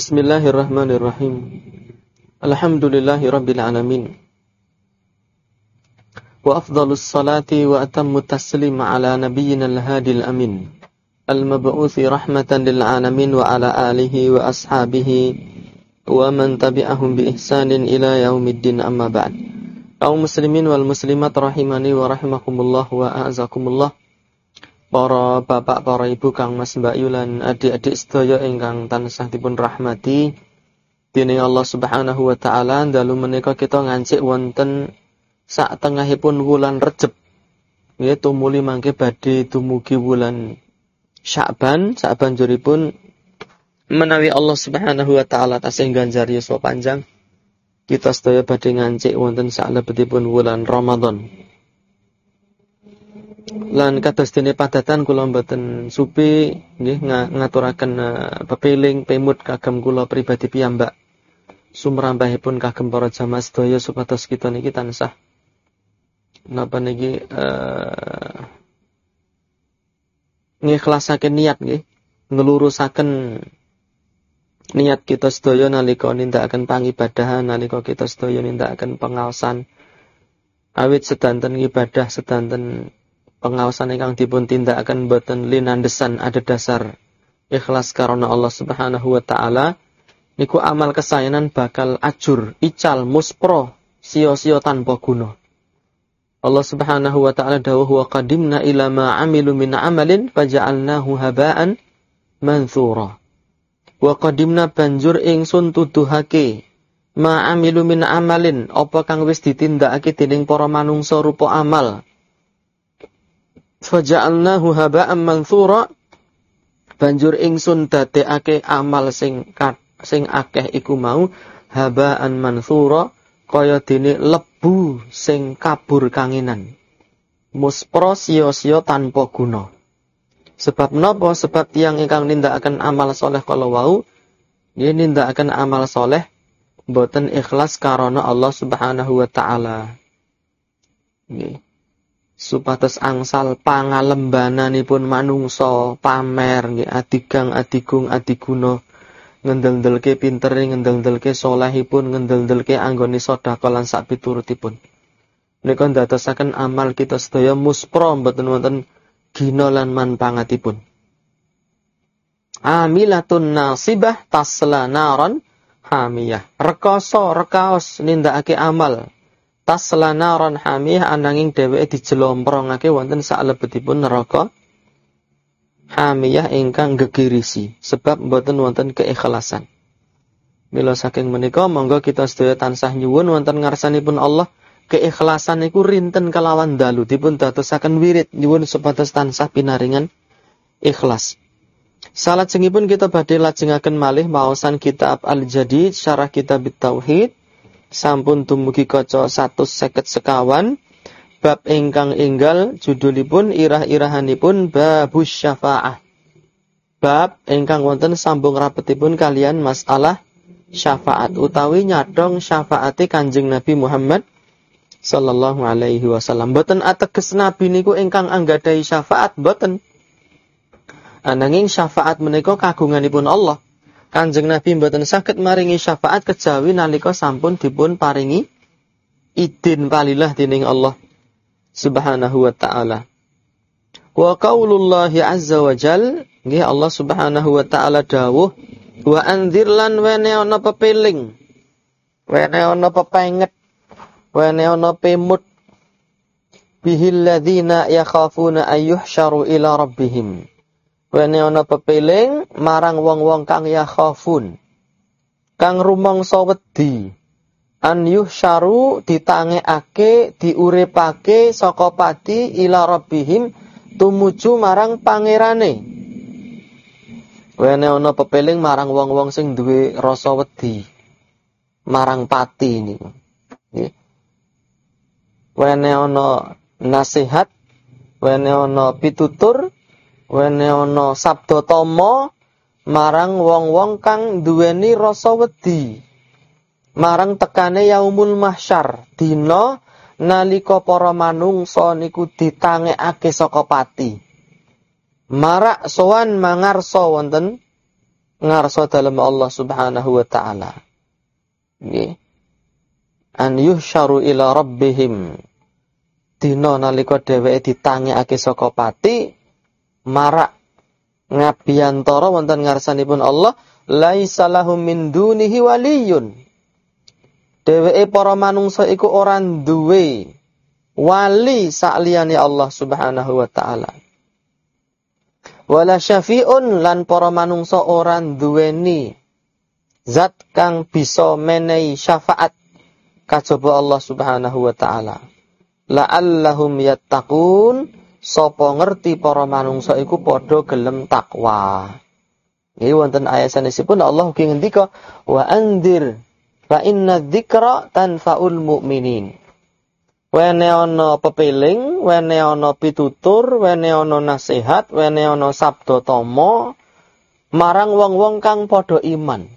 Bismillahirrahmanirrahim. Alhamdulillahi rabbil alamin. Wa afdalus salati wa atammu taslim ala nabiyyina al-hadil amin. Al-mab'uthi rahmatan lil alamin wa ala alihi wa ashabihi wa man tabi'ahum bi ihsanin ila yaumiddin amma ba'd. Kaum muslimin wal muslimat rahimani wa rahimakumullah wa a'azakumullah para bapak, para ibu, kang mas mbak yulan adik-adik sedaya ingkang tansah dipun rahmati dene Allah Subhanahu wa taala dalu menika kita ngancik wonten sak tengahipun wulan Recep. Nggih tumuli mangke badhe tumugi wulan Sya'ban, sak banjuripun menawi Allah Subhanahu wa taala tasih ganjar yuswa panjang kita sedaya badhe ngancik wonten sak lebetipun wulan Ramadan lan kados dene padatan kula mboten supi nggih ngaturaken uh, pepiling pemut kagem kula pribadi piyambak. Sumrambahipun kagem para jamaah sedaya supados kita niki tansah. Napa niki uh, ngikhlasaken niat nggih. Ngelurusaken niat kita sedaya nalika nindakaken pangibadahan nalika kita sedaya nindakaken pengaosan. Awit sedanten ibadah sedanten pengawasan ingkang dipun tindakaken boten linandesan ada dasar ikhlas karena Allah Subhanahu wa taala niku amal kesayanan bakal acur, ical, muspro, sio-sio tanpa guna. Allah Subhanahu wa taala dawuh wa qadimna ila ma amilu min amalin faja'alnahu haba'an manthura. Wa qadimna banjur ingsun tuduhake ma amilu min amalin apa kang wis ditindakake dening para manungsa rupa amal faja'alnahu haba'an mansura. Banjur ingsun dadekake amal sing sing akeh iku mau. Haba'an mansura kaya dene lebu sing kabur kanginan muspro sio-sio tanpa guna. Sebab napa? Sebab tiang ingkang nindakaken amal soleh kalau wau dia nindakaken amal soleh boten ikhlas karena Allah Subhanahu wa taala. Nggih supados angsal pangalembananipun manungsa pamer nggih adigang adigung adiguna. Ngendel-ndelke pintere ngendel-ndelke salehipun ngendel-ndelke anggone sedekah lan sak piturutipun menika ndadosaken amal kita sedaya muspro mboten wonten gina lan manpangatipun. Amilatun nasibah tasla naron hamiyah. Rekoso rekaos nindakake amal tasla naron hamiyah ananging dheweke dijelomprongake wonten salebetipun neraka hamiyah ingkang gegirisi sebab mboten wonten keikhlasan. Mila saking menika monggo kita sedaya tansah nyuwun wonten ngarsanipun Allah keikhlasan iku rinten kelawan dalu dipun dadosaken wirid nyuwun supados tansah pinaringan ikhlas. Salat sengipun kita badhe lajengaken malih maosan kitab Al-Jadid syarah kitab Tauhid sampun dumugi kaca seket sekawan. Bab ingkang enggal judulipun irah-irahanipun babus syafaah. Bab ingkang wonten sambung rapetipun kalian masalah syafaat utawi nyadong syafaati Kanjeng Nabi Muhammad sallallahu alaihi wasallam. Boten ateges nabi niku ingkang anggadai syafaat boten. Ananging syafaat menika kagunganipun Allah Kanjeng Nabi mboten saged maringi syafaat kejawi nalika sampun dipun paringi idin palilah dening Allah Subhanahu wa taala. Wa qaulullahi azza wa jal, nggih Allah Subhanahu wa taala dawuh, wa anzir lan wene ana pepeling. Wene ana pepenget. Wene ana pemut bihil ladzina yakhafuna ayyuhsyaru ila rabbihim. Wene ana pepeling marang wong-wong kang yakhafun. Kang rumangsa wedi. An yuhsyaru ditangekake, diuripake saka pati ila rabbihim tumuju marang pangerane. Wene ana pepeling marang wong-wong sing duwe rasa wedi. Marang pati niku. Nggih. Wene ana nasihat, wene ana pitutur, wene ana sabda tama marang wong-wong kang duweni rasa wedi marang tekane yaumul mahsyar dina nalika para manungsa niku ditangekake saka pati marak sowan mangarsa wonten ngarsa dalam Allah Subhanahu wa taala. Nggih. An yuhsyaru ila rabbihim. Dina nalika dheweke ditangekake saka pati marak ngabiyantara wonten ngarsanipun Allah laisa lahum min dunihi waliyun. Dheweke para manungsa iku ora duwe wali sakliyane Allah Subhanahu wa taala wala syafi'un lan para manungsa ora duweni zat kang bisa menehi syafaat kajaba Allah Subhanahu wa taala la'allahum yattaqun sapa ngerti para manungsa iku padha gelem takwa iki wonten ayat sanesipun Allah ugi ngendika wa andir fa inna dzikra tanfaul mu'minin Wene ana pepeling, wene ana pitutur, wene ana nasihat, wene ana sabda tama marang wong-wong kang padha iman.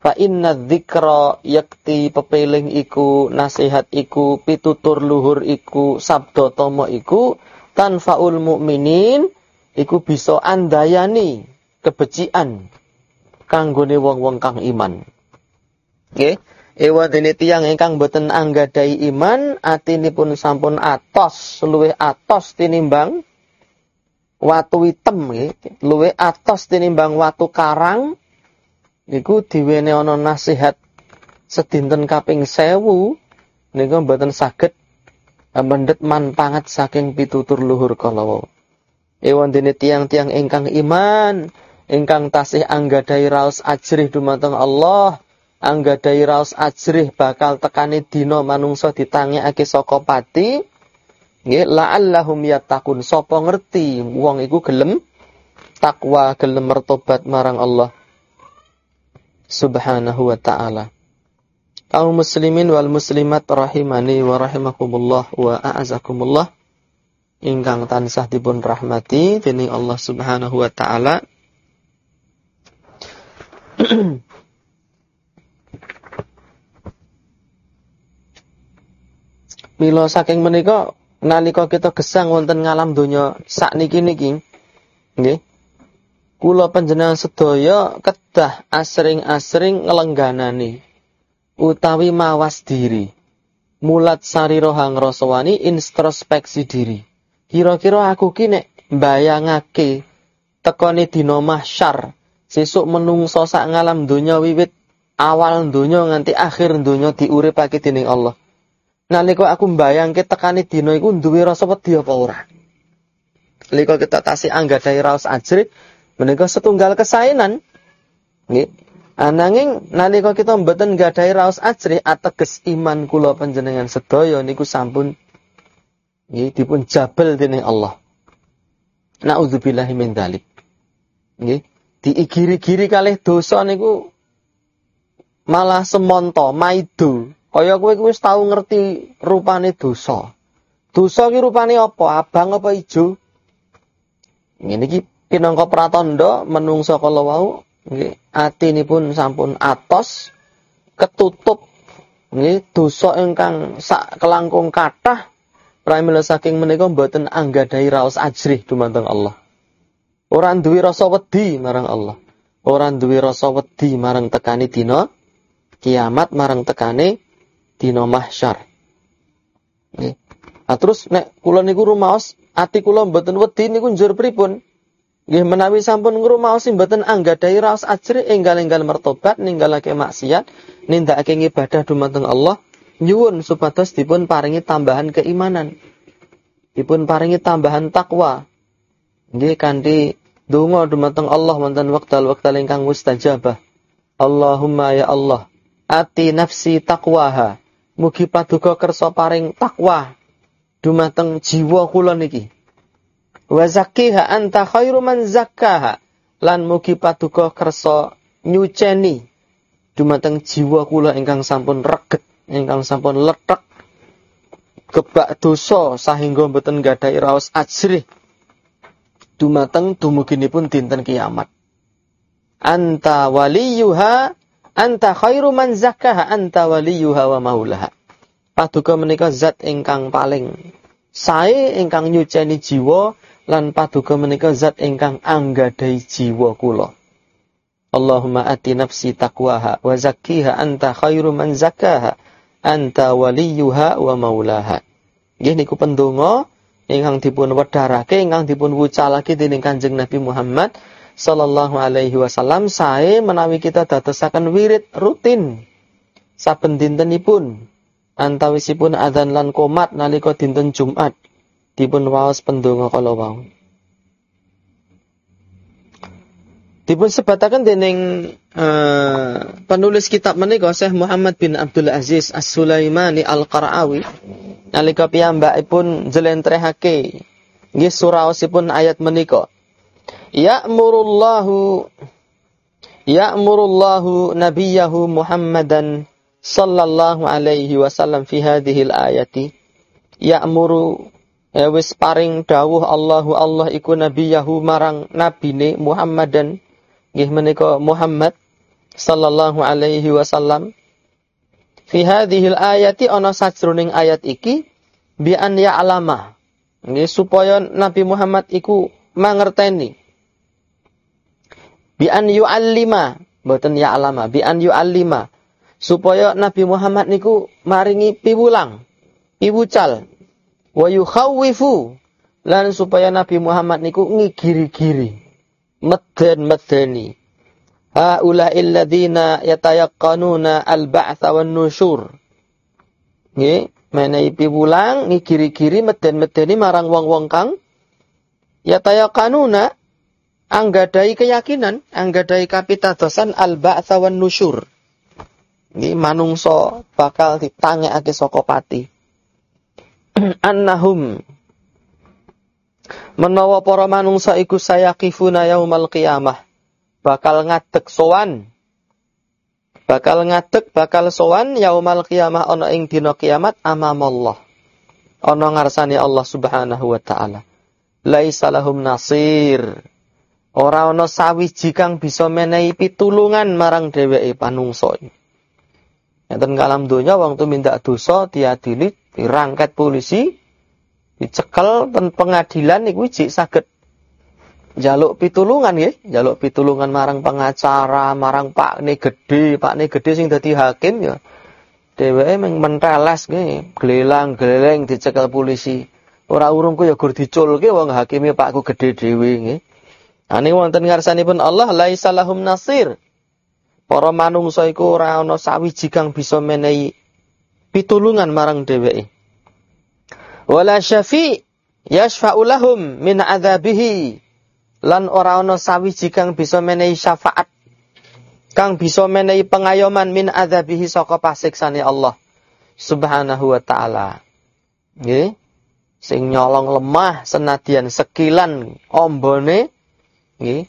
Fa inna dzikra yakti pepeling iku, nasihat iku, pitutur luhur iku, sabda tama iku tanfaul mukminin iku bisa andayani kebecikan kanggone wong-wong kang iman. Nggih. Okay? Ewa dene tiyang ingkang boten anggadai iman, atinipun sampun atos, luwih atos tinimbang watu hitam nggih, luwih atos tinimbang watu karang. Niku diwene ana nasihat sedinten kaping sewu niku boten saged mendhet manpangat saking pitutur luhur kala Ewan dene tiang-tiang ingkang iman, ingkang tasih anggadai raos ajrih dumateng Allah, anggadai raos ajrih bakal tekani dina manungsa ditangekake saka pati nggih la'allahum yattaqun. Sapa ngerti wong iku gelem takwa gelem mertobat marang Allah. Subhanahu wa ta'ala kaum muslimin wal muslimat rahimani wa rahimakumullah wa a'azakumullah. Ingkang tansah dipun rahmati dening Allah subhanahu wa ta'ala. Mila saking menika nalika kita gesang wonten ngalam donya sakniki niki nggih. Kula panjenengan sedaya kedah asring-asring nglengganani utawi mawas diri mulat sarira hang rasawani introspeksi diri kira-kira aku ki nek mbayangake tekone dina mahsyar sesuk menungso sak ngalam donya wiwit awal donya nganti akhir donya diuripake dening Allah Nalika aku mbayangke tekane dina iku duwe rasa wedi apa ora? Kita tasih anggadhahi raos ajri menika setunggal kesaenan. Nggih. Ananging nalika kita mboten gadhahi raos ajri ateges iman kula panjenengan sedaya niku sampun nggih dipun jabel dening Allah. Nauzubillahi min dzalik. Nggih, diigiri-giri kalih dosa niku malah semonto maidu Kaya kowe wis tau ngerti rupane dosa. Dosa ki rupane apa? Abang apa ijo? Ngene iki pinangka pratandha menungsa kala wau nggih atinipun sampun atos ketutup nggih dosa ingkang sak kelangkung kathah pramila saking menika mboten anggadhahi raos ajrih dumateng Allah. Ora duwe rasa wedi marang Allah. Ora duwe rasa wedi marang tekani dina kiamat marang tekane dina mahsyar. Nggih. Nah, terus nek kula niku rumaos ati kula mboten wedi niku njur pripun? Nggih menawi sampun ngrumaosi mboten anggadhahi raos ajri enggal-enggal mertobat ninggalake maksiat nindakake ibadah dumateng Allah nyuwun supados dipun paringi tambahan keimanan. Dipun paringi tambahan takwa. Nggih kanthi donga dumateng Allah wonten wekdal-wekdal ingkang mustajabah. Allahumma ya Allah, ati nafsi taqwaha Mugi paduka kersa paring takwa dumateng jiwa kula niki. Wa zakkiha anta khairu man zakkaha. Lan mugi paduka kersa nyuceni dumateng jiwa kula ingkang sampun reget, ingkang sampun letek kebak dosa sahingga mboten gadhahi raos ajrih dumateng dumuginipun dinten kiamat. Anta waliyuha Anta khairu man zakkaha anta waliyuha wa maulaha. Paduka menika zat ingkang paling sae ingkang nyuceni jiwa lan paduka menika zat ingkang anggadai jiwa kula. Allahumma ati nafsi taqwaha wa zakkiha anta khairu man zakkaha anta waliyuha wa maulaha. Nggih niku pendonga ingkang dipun wedharake ingkang dipun wucalake dening Kanjeng Nabi Muhammad sallallahu alaihi wasallam sae menawi kita dadosaken wirid rutin saben dintenipun antawisipun adzan lan komat nalika dinten Jumat dipun waos pendonga kala wau. Dipun sebataken dening uh, penulis kitab menika Syekh Muhammad bin Abdul Aziz As-Sulaimani Al-Qara'awi nalika piyambakipun jelentrehake nggih suraosipun ayat menika. Ya'murullahu Ya'murullahu nabiyahu Muhammadan sallallahu alaihi wasallam fi hadhihi al-ayati ya'muru ya wis paring dawuh Allahu Allah iku nabiyahu marang nabine Muhammadan. Nggih menika Muhammad sallallahu alaihi wasallam. Fi hadhil ayati ana sajroning ayat iki bi an ya'lama. Nggih supaya Nabi Muhammad iku mangerteni. Bi an yu'allima mboten ya'lama bi an yu'allima. Supaya Nabi Muhammad niku maringi piwulang piwucal wa yukhawwifu. Lan supaya Nabi Muhammad niku ngigiri-giri. Meden-medeni. Haula'il ladzina yatayaqqanuna al-ba'tsa wan nusyur. Nggih menehi piwulang ngigiri-giri meden-medeni marang wong-wong kang yatayaqqanuna anggadai keyakinan anggadai kapitadosan al-ba'tsa wan nusyur. Nggih manungsa bakal ditangekake saka pati annahum. Menawa para manungsa iku sayaqifuna yaumal qiyamah. Bakal ngadeg sowan. Bakal ngadeg bakal sowan yaumal qiyamah ana ing dina kiamat amamallah ana ngarsane Allah Subhanahu wa taala. Laisa lahum nasir. Ora ana sawiji kang bisa menehi pitulungan marang dheweke panungsa Enten kalam donya wong minta dosa diadili dirangket polisi dicekel pen pengadilan niku jik saged jaluk pitulungan nggih, jaluk pitulungan marang pengacara, marang Pak ne gede, Pak ne gede sing dadi hakim ya. Dheweke meng menteles nggih, gelelang-geleng dicekel polisi. Ora urungku ya gur diculke wong hakime Pakku gede dhewe nggih. Ane wonten ngarsanipun Allah laisa lahum nasir. Para manungsa iku ora ana sawiji kang bisa menehi pitulungan marang dheweke wala syafi yashfa'u lahum min adzabihi lan ora ana sawiji kang bisa menehi syafaat kang bisa menehi pengayoman min adzabihi saka pasiksane Allah Subhanahu wa taala. Nggih. Sing nyolong lemah senadyan sekilan ombone nggih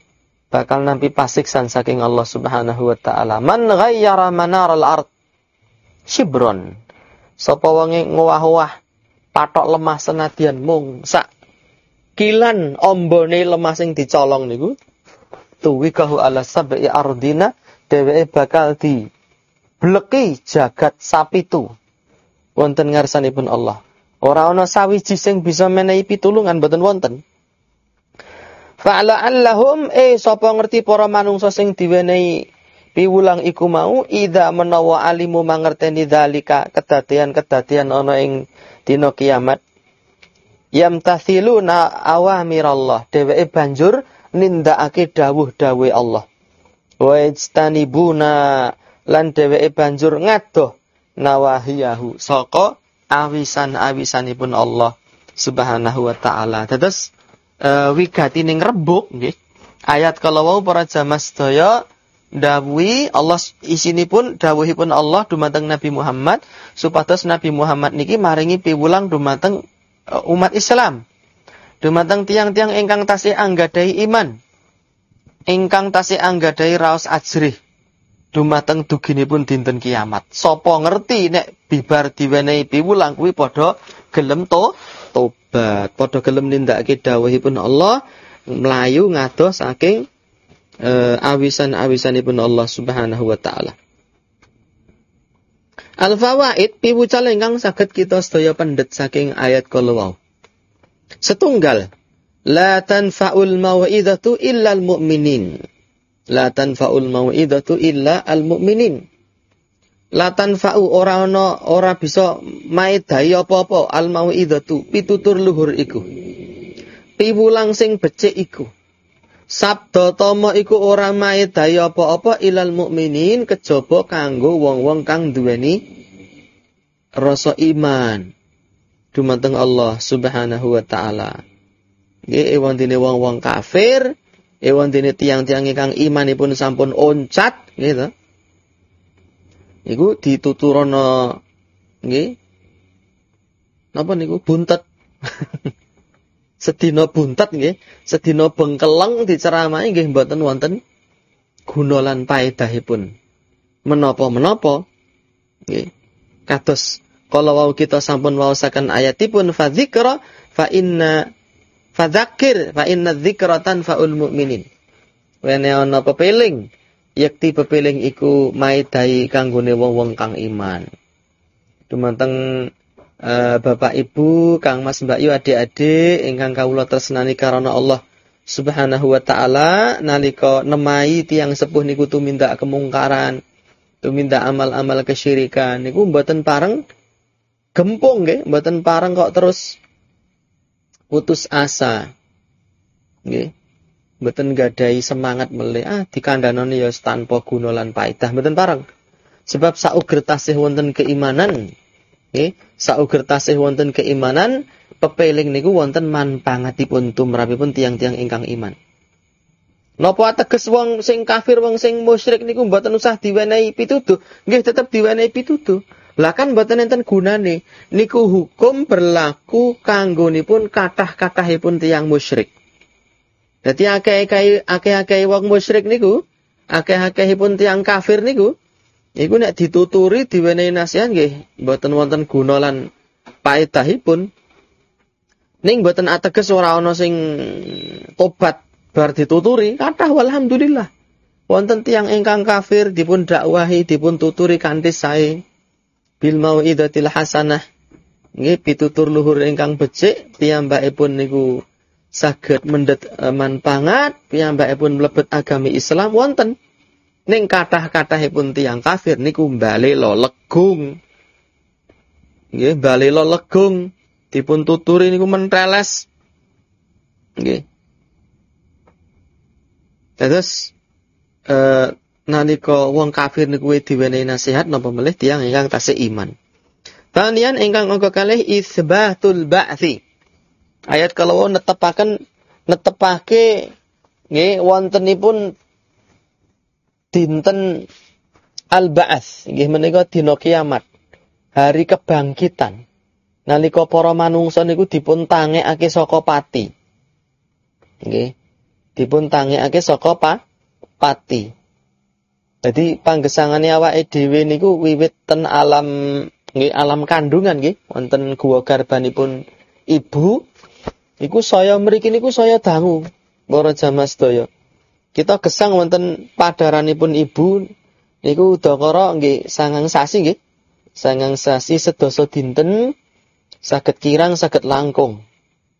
bakal nampi pasiksan saking Allah Subhanahu wa taala. Man ghayyara manaral ard shibron. Sapa wonge ngowah-owah patok lemah senadyan mung sak kilan ombone lemah sing dicolong niku tuwi kahu ala sab'i ardina dheweke bakal di bleki jagat sapitu wonten ngarsanipun Allah ora ana sawiji sing bisa menehi pitulungan boten wonten Fa'ala allahum eh sapa ngerti para manungsa sing diwenehi piwulang iku mau ida menawa alimu mangerteni dalika kedadian-kedadian ana ing dina kiamat yamtathiluna awamirallah dheweke banjur nindakake dawuh-dawuhe Allah wa ijtanibuna lan dheweke banjur ngadoh nawahiyahu saka awisan-awisanipun Allah Subhanahu wa taala. Dados uh, wigati ning rebuk nggih. Ayat kalau wau para jamaah sedaya dawuhi Allah isinipun dawuhipun Allah dumateng Nabi Muhammad supados Nabi Muhammad niki maringi piwulang dumateng uh, umat Islam. Dumateng tiang-tiang ingkang tasih anggadai iman ingkang tasih anggadai raos ajrih. Dumateng duginipun dinten kiamat. Sapa ngerti nek bibar diwenehi piwulang kuwi padha gelem to tobat padha gelem nindakake dawuhipun Allah melayu ngadoh saking uh, awisan-awisanipun Allah Subhanahu wa taala. Al-fawaid piwucal ingkang saged kita sedaya pendet saking ayat kala Setunggal la tanfa'ul mau'izatu illal mu'minin. La tanfa'ul mau'idatu illa al-mu'minin. La tanfa'u ora ana ora bisa maedai apa-apa al mau'idatu pitutur luhur iku. Piwulang sing becik iku. Sabda tama iku ora maedai apa-apa ilal mukminin kejaba kanggo wong-wong kang duweni rasa iman dumateng Allah Subhanahu wa taala. Nggih ewan dene wong-wong kafir Ewan dene tiang-tiang ingkang imanipun sampun oncat gitu. Iku dituturono nggih. Napa niku buntet. sedina buntet nggih, sedina bengkeleng diceramahi nggih mboten wonten guna lan paedahipun. Menapa-menapa nggih. Kados kala wau kita sampun waosaken ayatipun fadzikra fa inna Fadzakir fa inna dzikra tanfa'ul mu'minin. Wene ana pepeling, yakti pepeling iku maidai kanggone wong-wong kang iman. Dumateng uh, Bapak Ibu, Kang Mas Mbak Yu adik-adik ingkang kawula tresnani karana Allah Subhanahu wa taala nalika nemai tiang sepuh niku tumindak kemungkaran, tumindak amal-amal kesyirikan niku mboten pareng gempung nggih, mboten pareng kok terus putus asa. Nggih. Mboten gadai semangat melih ah dikandhanoni ya tanpa guna lan paedah mboten parang. Sebab sauger tasih wonten keimanan. Nggih, sauger tasih wonten keimanan pepeling niku wonten manpangatipun tumrapipun tiang-tiang ingkang iman. Napa ateges wong sing kafir, wong sing musyrik niku mboten usah diwenehi pituduh, nggih tetep diwenehi pituduh. Lah kan mboten enten gunane. Niku hukum berlaku kanggonipun kathah-kathahipun tiyang musyrik. Dadi akeh-akeh akeh-akeh wong musyrik niku, akeh-akehipun tiyang kafir niku, iku nek dituturi diwenehi nasihat nggih mboten wonten guna lan paedahipun. Ning mboten ateges ora ana sing tobat bar dituturi, kathah walhamdulillah. Wonten tiyang ingkang kafir dipun dakwahi, dipun tuturi kanthi sae bil mau'idatil hasanah nggih pitutur luhur ingkang becik piyambakipun niku saged mendhet e, manpangat piyambakipun mlebet agami Islam wonten. Ning kathah-kathahipun tiyang kafir niku bali lo legung. Nggih bali lo legung. Dipun tuturi niku menteles nggih. Terus eh nalika wong kafir niku diwenehi nasihat napa melih tiyang ingkang tasih iman. Tanian ingkang angka kalih isbatul ba'thi. Ayat kalau netepaken netepake nggih wontenipun dinten al-ba'ats nggih menika dina kiamat. Hari kebangkitan. Nalika para manungsa niku dipun tangekake saka pati. Nggih. Dipun tangekake saka pa, pati. Jadi panggesangane awake dhewe niku wiwit ten alam nggih alam kandungan nggih wonten guwa garbanipun ibu iku saya mriki niku saya dangu para jamaah sedaya. Kita gesang wonten padaranipun ibu niku udakara nggih sangang sasi nggih. Sangang sasi sedasa dinten saged kirang saged langkung.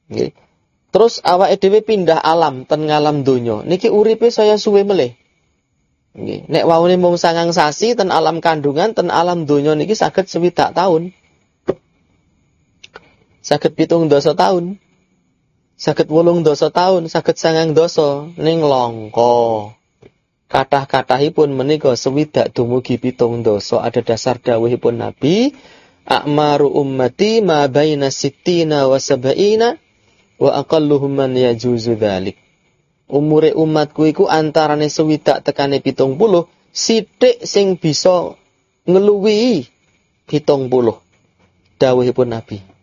Nggih. Terus awake dhewe pindah alam ten ngalam donya. Niki uripe saya suwe melih. Nggih. Nek waune mung sangang sasi ten alam kandungan ten alam donya niki saged swidak taun. Saged pitung dosa taun. Saged wolung dosa taun, saged sangang dosa ning langka. Kathah-kathahipun menika swidak dumugi pitung dosa ada dasar dawuhipun Nabi A'maru ummati ma baina sittina wa sab'ina wa aqalluhum man yajuzu dzalik umure umatku iku antarane sewidak tekane pitung puluh, sidik sing bisa ngeluwi pitung puluh. Dawuhipun Nabi.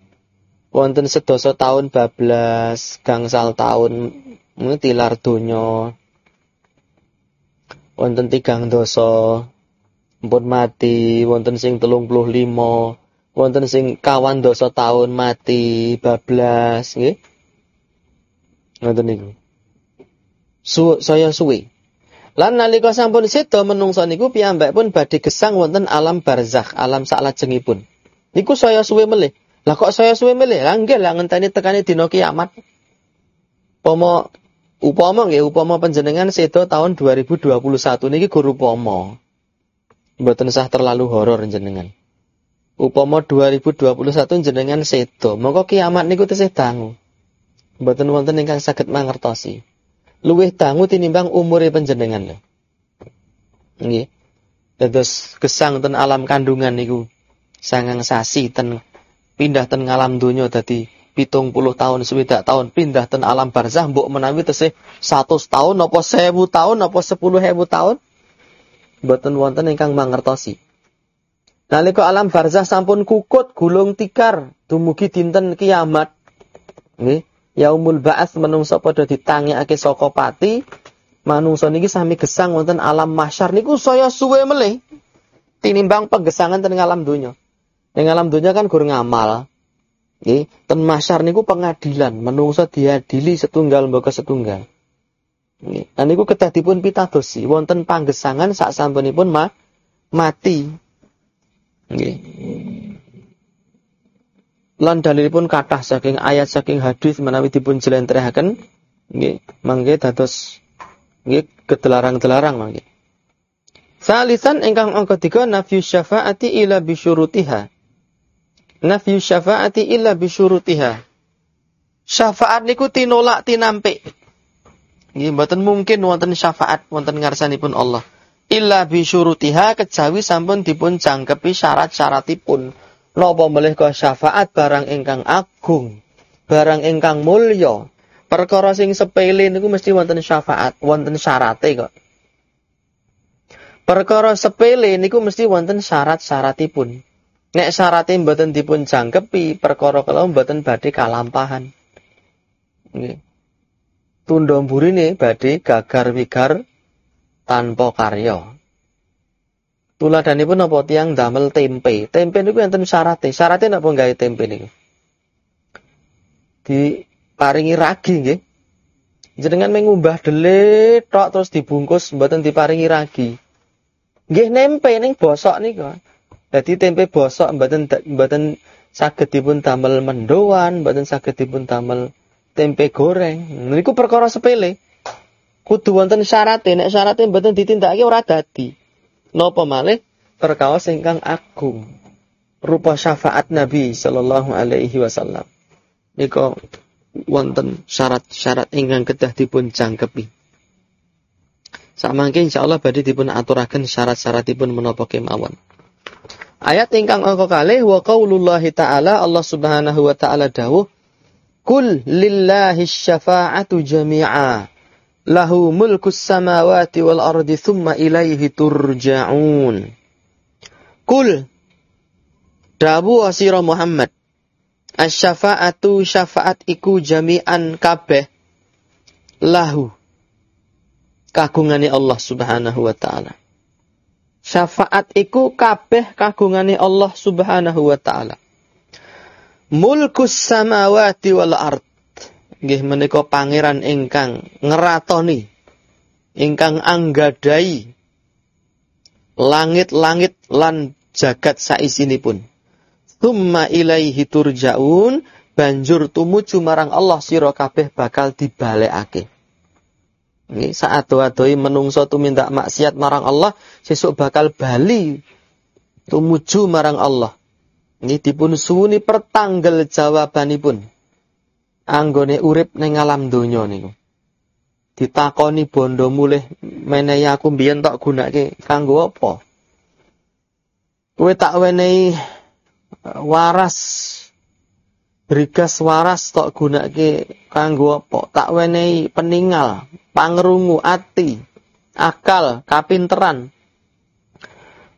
Wonten sedasa tahun bablas, gangsal tahun tilar donya. Wonten tigang dosa, mpun mati, wonten sing telung puluh limo, wonten sing kawan dosa tahun mati, bablas, nggih. Wonten niku su, saya suwi. Lan nalika sampun seda menungso niku piyambak pun badhe gesang wonten alam barzakh, alam saklajengipun. Niku saya suwe melih. Lah kok saya suwe melih? Lah nggih lah ngenteni tekane dina kiamat. Pomo Upama nggih, upama panjenengan sedo tahun 2021 niki guru upama. Mboten sah terlalu horor jenengan. Upama 2021 jenengan sedo, mongko kiamat niku tesih dangu. Mboten wonten ingkang saged mangertosi. Luwih dangu tinimbang umure panjenengan lho. Nggih. Dados gesang ten alam kandungan niku sangang sasi ten pindah ten ngalam donya dadi pitung puluh tahun swidak tahun. Pindah ten alam barzah mbok menawi tesih satu tahun apa sewu tahun apa sepuluh hebu tahun. Mboten wonten ingkang mangertosi. Nalika alam barzah sampun kukut gulung tikar dumugi dinten kiamat. Nggih yaumul ba'ats menungso padha ditangekake saka pati. Manungsa niki sami gesang wonten alam mahsyar niku saya suwe melih tinimbang pegesangan ten alam donya ning alam donya kan gur ngamal Nggih, ten masyar niku pengadilan, menungso diadili setunggal mbaka setunggal. Nggih, lan niku kedah dipun pitadosi wonten panggesangan sak sampunipun ma mati. Nggih. Lan dalilipun kathah saking ayat saking hadis menawi dipun jlentrehaken nggih, mangke dados nggih kedelarang-delarang mangke. Salisan ingkang angka 3 nafyu syafaati ila bisyurutiha nafyu syafaati illa bisyurutiha. Syafaat niku tinolak tinampe. Nggih mboten mungkin wonten syafaat wonten ngarsanipun Allah. Illa bisyurutiha kejawi sampun dipun jangkepi syarat-syaratipun. Napa melih syafaat barang ingkang agung, barang ingkang mulya. Perkara sing sepele niku mesti wonten syafaat, wonten syarate kok. Perkara sepele niku mesti wonten syarat-syaratipun. Nek syaratnya mboten dipun jangkepi perkara kala mboten badhe kalampahan. Nggih. Tunda mburine badhe gagar wigar tanpa karya. Tuladhanipun apa tiang damel tempe. Tempe niku enten syaratnya. Syaratnya napa gawe tempe niku? Diparingi ragi nggih. Jenengan mengumbah dele tok terus dibungkus mboten diparingi ragi. Nggih nempe ning bosok niku. Jadi tempe bosok mboten mboten saged dipun damel mendoan, mboten saged dipun damel tempe goreng. Niku perkara sepele. Kudu wonten syaratnya, nek syaratnya mboten ditindakake ora dadi. Napa malih perkawis ingkang agung. Rupa syafaat Nabi sallallahu alaihi wasallam. Nika wonten syarat-syarat ingkang kedah dipun jangkepi. Samangke insyaallah badhe dipun aturaken syarat-syaratipun menapa kemawon. Ayat ingkang angka kalih wa qaulullahi ta'ala Allah Subhanahu wa taala dawuh Kul lillahi syafa'atu jami'a lahu mulkus samawati wal ardi thumma ilaihi turja'un. Kul Dawu asira Muhammad Asy-syafa'atu syafaat iku jami'an kabeh lahu kagungane Allah Subhanahu wa taala Syafaat iku kabeh kagungane Allah Subhanahu wa taala. Mulkus samawati wal ard. Nggih menika pangeran ingkang ngeratoni ingkang anggadai langit-langit lan jagat saisinipun. Tumma ilaihi turjaun banjur tumuju marang Allah sira kabeh bakal dibalekake. Saat doa-doi menungso minta maksiat marang Allah, sesuk bakal bali tumuju marang Allah. Ini dipun suwuni pertanggal jawabanipun. Anggone urip ning alam donya niku. Ditakoni bondo mulih menehi aku mbiyen tok gunake kanggo apa? Kowe tak wenehi waras Brigas waras tok gunake kanggo apa? Tak wenehi peninggal, pangrungu ati, akal, kapinteran.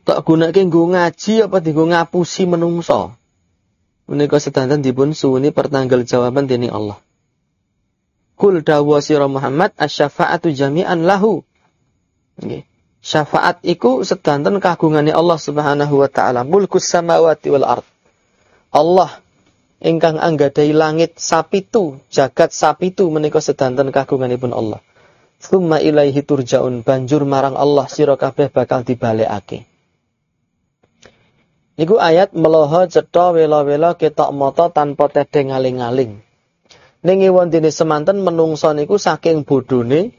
Tak gunake nggo ngaji apa dienggo ngapusi menungso. Menika sedanten dipun suwuni pertanggal jawaban dening Allah. Kul dawa sira Muhammad asy-syafa'atu jami'an lahu. Nggih. Syafaat iku sedanten kagungane Allah Subhanahu wa taala, mulkus samawati wal ard. Allah ingkang anggadai langit sapitu, jagat sapitu menika sedanten kagunganipun Allah. Tsumma ilaihi turjaun banjur marang Allah sira kabeh bakal dibalekake. Niku ayat meloho cetha wela-wela ketok mata tanpa tedeng aling-aling. Ning dene semanten menungso niku saking bodhone,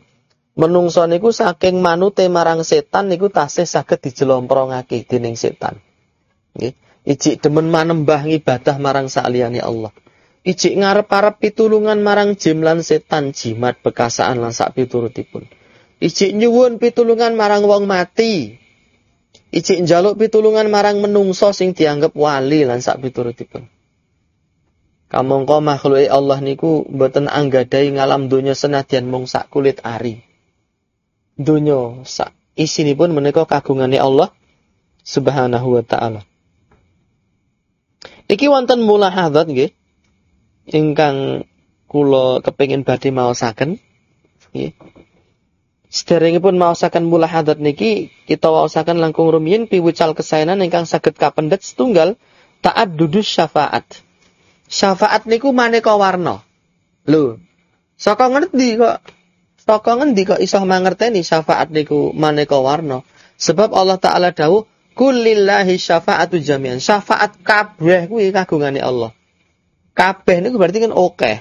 menungso niku saking manute marang setan niku tasih saged dijelomprongake dening setan. Nggih. Ijik demen manembah ibadah marang saliyane Allah. Ijik ngarep-arep pitulungan marang jin setan jimat bekasaan lan sak piturutipun. Ijik nyuwun pitulungan marang wong mati. Ijik njaluk pitulungan marang menungso sing dianggap wali lan sak piturutipun. Kamangka makhluke Allah niku mboten anggadai ngalam donya senadyan mung sak kulit ari. Donya sak isinipun menika kagungane Allah Subhanahu wa taala. Iki wonten mulahadzat nggih ingkang kula kepengin badhe maosaken nggih. Sederengipun maosaken mulahadzat niki kita waosaken langkung rumiyin piwucal kesaenan ingkang saged kapendet setunggal taat dudus syafaat syafaat niku maneka warna. Lho, saka ngerti kok saka ngendi kok iso mangerteni syafaat niku maneka warna? Sebab Allah taala dawuh kulillahi syafaatu jami'an. Syafaat kabeh kuwi kagungane Allah. Kabeh niku berarti kan oke.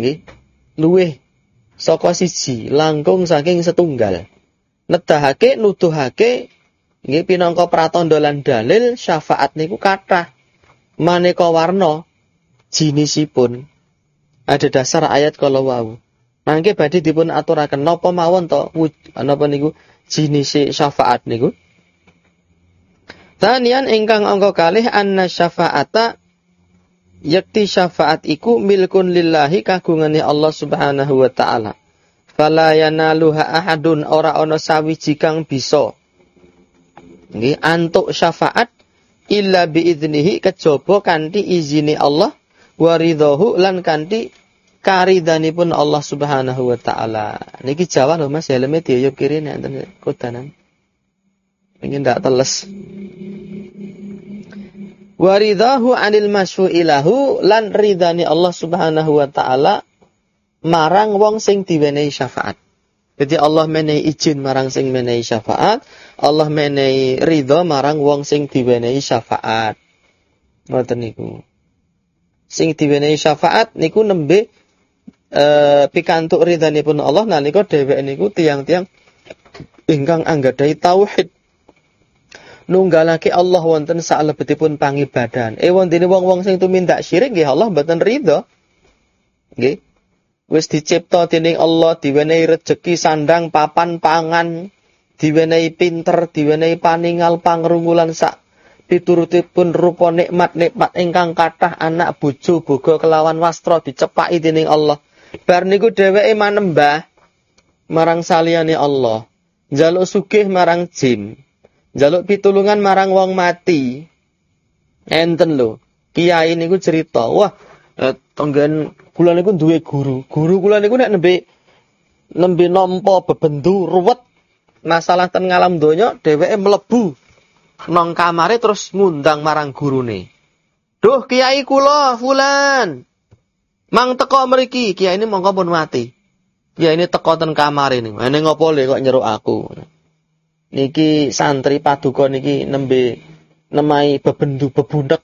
Nggih. Luweh saka siji langkung saking setunggal. Nedahake nuduhake nggih pinangka pratandha lan dalil syafaat niku kathah maneka warna jinisipun ada dasar ayat kalau wau. Nangke badhe dipun aturaken napa mawon to napa niku jinis syafaat niku. Tanian ingkang angka kalih anna syafa'ata yakti syafaat iku milkun lillahi kagungane Allah Subhanahu wa taala. Fala yanaluha ahadun ora ana sawiji kang bisa nggih antuk syafaat illa biiznihi kejaba kanthi izini Allah waridahu lan kanthi karidanipun Allah Subhanahu wa taala. Niki Jawa lho Mas, helme diuyup kiri enten kodanan. Pengen ndak teles. Waridahu anil ilahu lan ridani Allah Subhanahu wa taala marang wong sing diwenehi syafaat. Jadi Allah menehi izin marang sing menehi syafaat, Allah menehi ridho marang wong sing diwenehi syafaat. Ngoten niku. Sing diwenehi syafaat niku nembe e, pikantuk ridhanipun Allah nalika dheweke niku tiang-tiang ingkang anggadhahi tauhid. Nunggalake Allah wonten salebetipun pangibadan. Eh wonten wong-wong sing tumindak syirik nggih Allah mboten ridho. Nggih wis dicipta dening Allah diwenehi rejeki sandang papan pangan diwenehi pinter diwenehi paningal pangrungulan sak piturutipun rupa nikmat-nikmat ingkang kathah anak bojo boga kelawan wastra dicepaki dening Allah bar niku dheweke manembah marang saliyane Allah njaluk sugih marang jin njaluk pitulungan marang wong mati enten lho kiai niku cerita wah eh, tonggen kula niku duwe guru. Guru kula niku nek nembe nembe nampa bebendu ruwet masalah ten ngalam donya dheweke mlebu nang kamare terus ngundang marang gurune. Duh kiai kula fulan. Mang teko mriki, kiai ini mongko pun mati. Kiai ini teko ten kamare niku. Ene ngopo le kok nyeruk aku. Niki santri paduka niki nembe nemai bebendu bebundek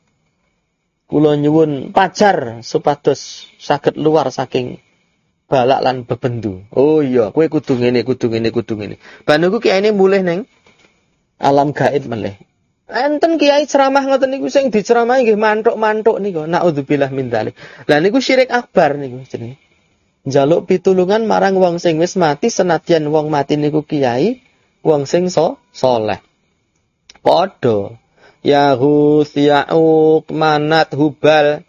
kula nyuwun pacar supados saged luar saking balak lan bebendu. Oh iya, kowe kudu ngene, kudu ngene, kudu ngene. Banuku kiai mulih neng alam gaib melih. Enten kiai ceramah ngoten niku sing diceramahi nggih mantuk-mantuk niku. Naudzubillah min dzalik. Lah niku syirik akbar niku jenenge. Njaluk pitulungan marang wong sing wis mati senadyan wong mati niku kiai, wong sing so soleh. Padha Yahus, Ya'uq, Manat, Hubal.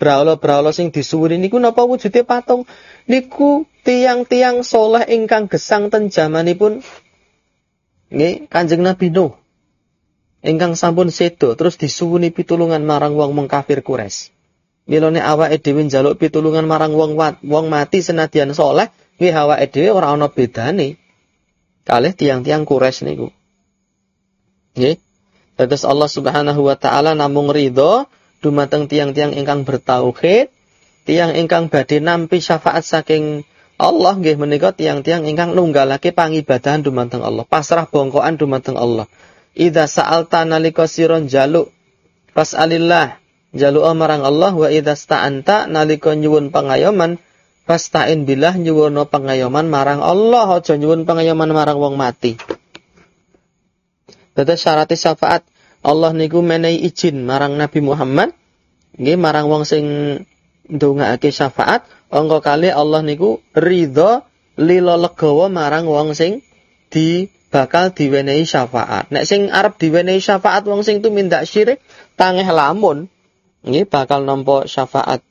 Braula-braula sing disuwuni niku napa wujude patung? Niku tiang-tiang soleh ingkang gesang ten jamanipun nggih Kanjeng Nabi Nuh. Ingkang sampun sedo terus disuwuni pitulungan marang wong mengkafir Quraisy. Milone awake dhewe njaluk pitulungan marang wong wong mati senadyan soleh, nggih awake dhewe ora ana bedane kalih tiang-tiang Quraisy niku. Nggih. Terus Allah Subhanahu wa taala namung ridho dumateng tiang-tiang ingkang bertauhid, tiang ingkang badhe nampi syafaat saking Allah nggih menika tiang-tiang ingkang nunggalake pangibadahan dumateng Allah, pasrah bongkoan dumateng Allah. Idza sa'alta nalika sira jaluk fas'alillah Jaluk marang Allah wa idza sta'anta nalika nyuwun pangayoman fasta'in billah nyuwun pangayoman marang Allah. Aja nyuwun pangayoman marang wong mati. Dados syarat syafaat. Allah niku menehi izin marang Nabi Muhammad. Nggih marang wong sing ndongaake syafaat. Angka kali Allah niku ridho lilo legawa marang wong sing di bakal diwenehi syafaat. Nek sing arep diwenehi syafaat wong sing tumindak syirik tangeh lamun. Nggih bakal nampa syafaat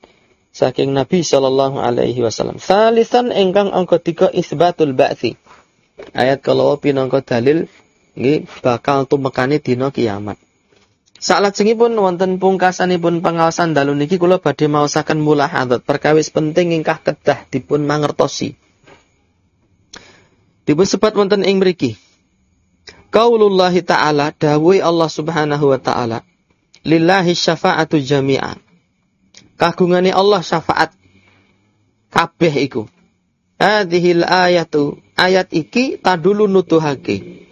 saking Nabi sallallahu alaihi wasallam. Salisan engkang angka tiga isbatul ba'tsi. Ayat kalau pinangka dalil nggih bakal tumekane dina kiamat. Salajengipun wonten pungkasanipun pengawasan dalu niki kula badhe maosaken mulahadat perkawis penting ingkah kedah dipun mangertosi. Dipun sebat wonten ing mriki. Qaulullah ta'ala dawuh Allah Subhanahu wa ta'ala lillahi syafa'atu jami'a. Kagungane Allah syafaat kabeh iku. Hadhil ayatu ayat iki tadulu nutuhake.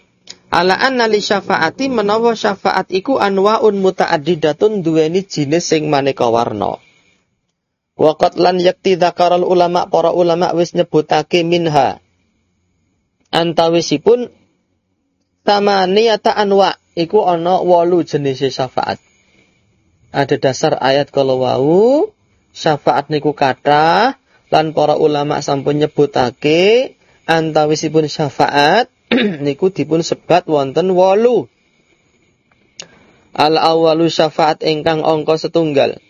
Ala anna li syafaati menawa syafaat iku anwaun mutaaddidatun duweni jinis sing maneka warna. Waqat lan yakti dzakaral ulama para ulama wis nyebutake minha. Antawisipun tamaniyata anwa iku ana 8 jenis syafaat ada dasar ayat kalau wau syafaat niku kata lan para ulama sampun nyebutake antawisipun syafaat niku dipun sebat wonten wolu. Al awalu syafaat ingkang angka setunggal.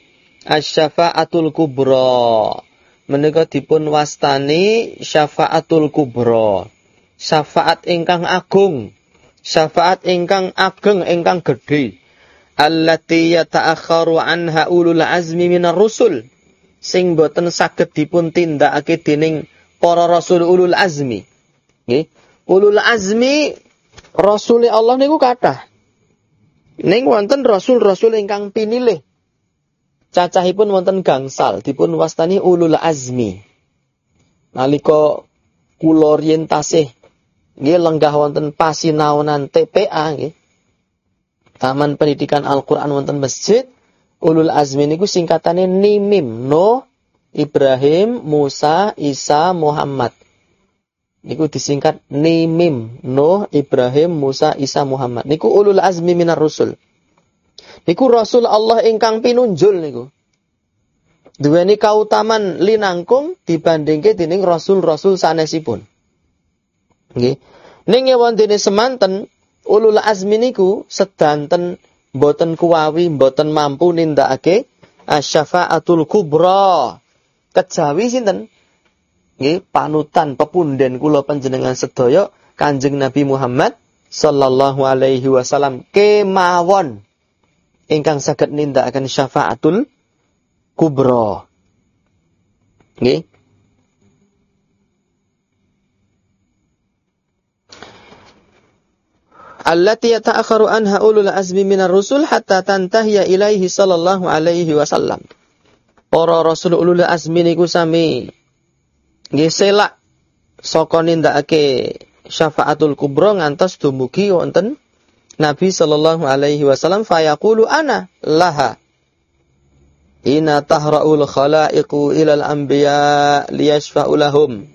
Asyafaatul kubra. Menika dipun wastani syafaatul kubra. Syafaat ingkang agung. Syafaat ingkang ageng ingkang gedhe allati yata'akharu anha ulul azmi minar rusul. Sing boten saged dipun tindakake dening para rasul ulul azmi. Nggih. Ulul azmi rasul Allah niku kathah. Ning wonten rasul-rasul ingkang pinilih. Cacahipun wonten gangsal dipun wastani ulul azmi. Nalika kula riyen tasih nggih lenggah wonten pasinaonan TPA nggih Taman Pendidikan Al-Qur'an wonten masjid Ulul Azmi niku singkatane NIMIM, Nuh, Ibrahim, Musa, Isa, Muhammad. Niku disingkat NIMIM, Nuh, Ibrahim, Musa, Isa, Muhammad. Niku Ulul Azmi minar Rusul. Niku Rasul Allah ingkang pinunjul niku. Duweni kautaman linangkung dibandingke dening rasul-rasul sanesipun. Nggih. Ning wonten semanten ulul azmi niku sedanten boten kuwawi boten mampu nindakake asyafaatul kubra. Kejawi sinten? Nggih, panutan pepunden kula panjenengan sedaya Kanjeng Nabi Muhammad sallallahu alaihi wasallam kemawon ingkang saged nindakaken syafaatul kubra. Nggih. Allati yata'akharu anha ulul azmi minar rusul hatta tantahiya ilaihi sallallahu alaihi wasallam. Para rasul ulul azmi niku sami nggih selak saka nindakake syafaatul kubra ngantos dumugi wonten Nabi sallallahu alaihi wasallam fayaqulu ana laha Ina tahra'ul khalaiqu ilal anbiya liyashfa'u lahum.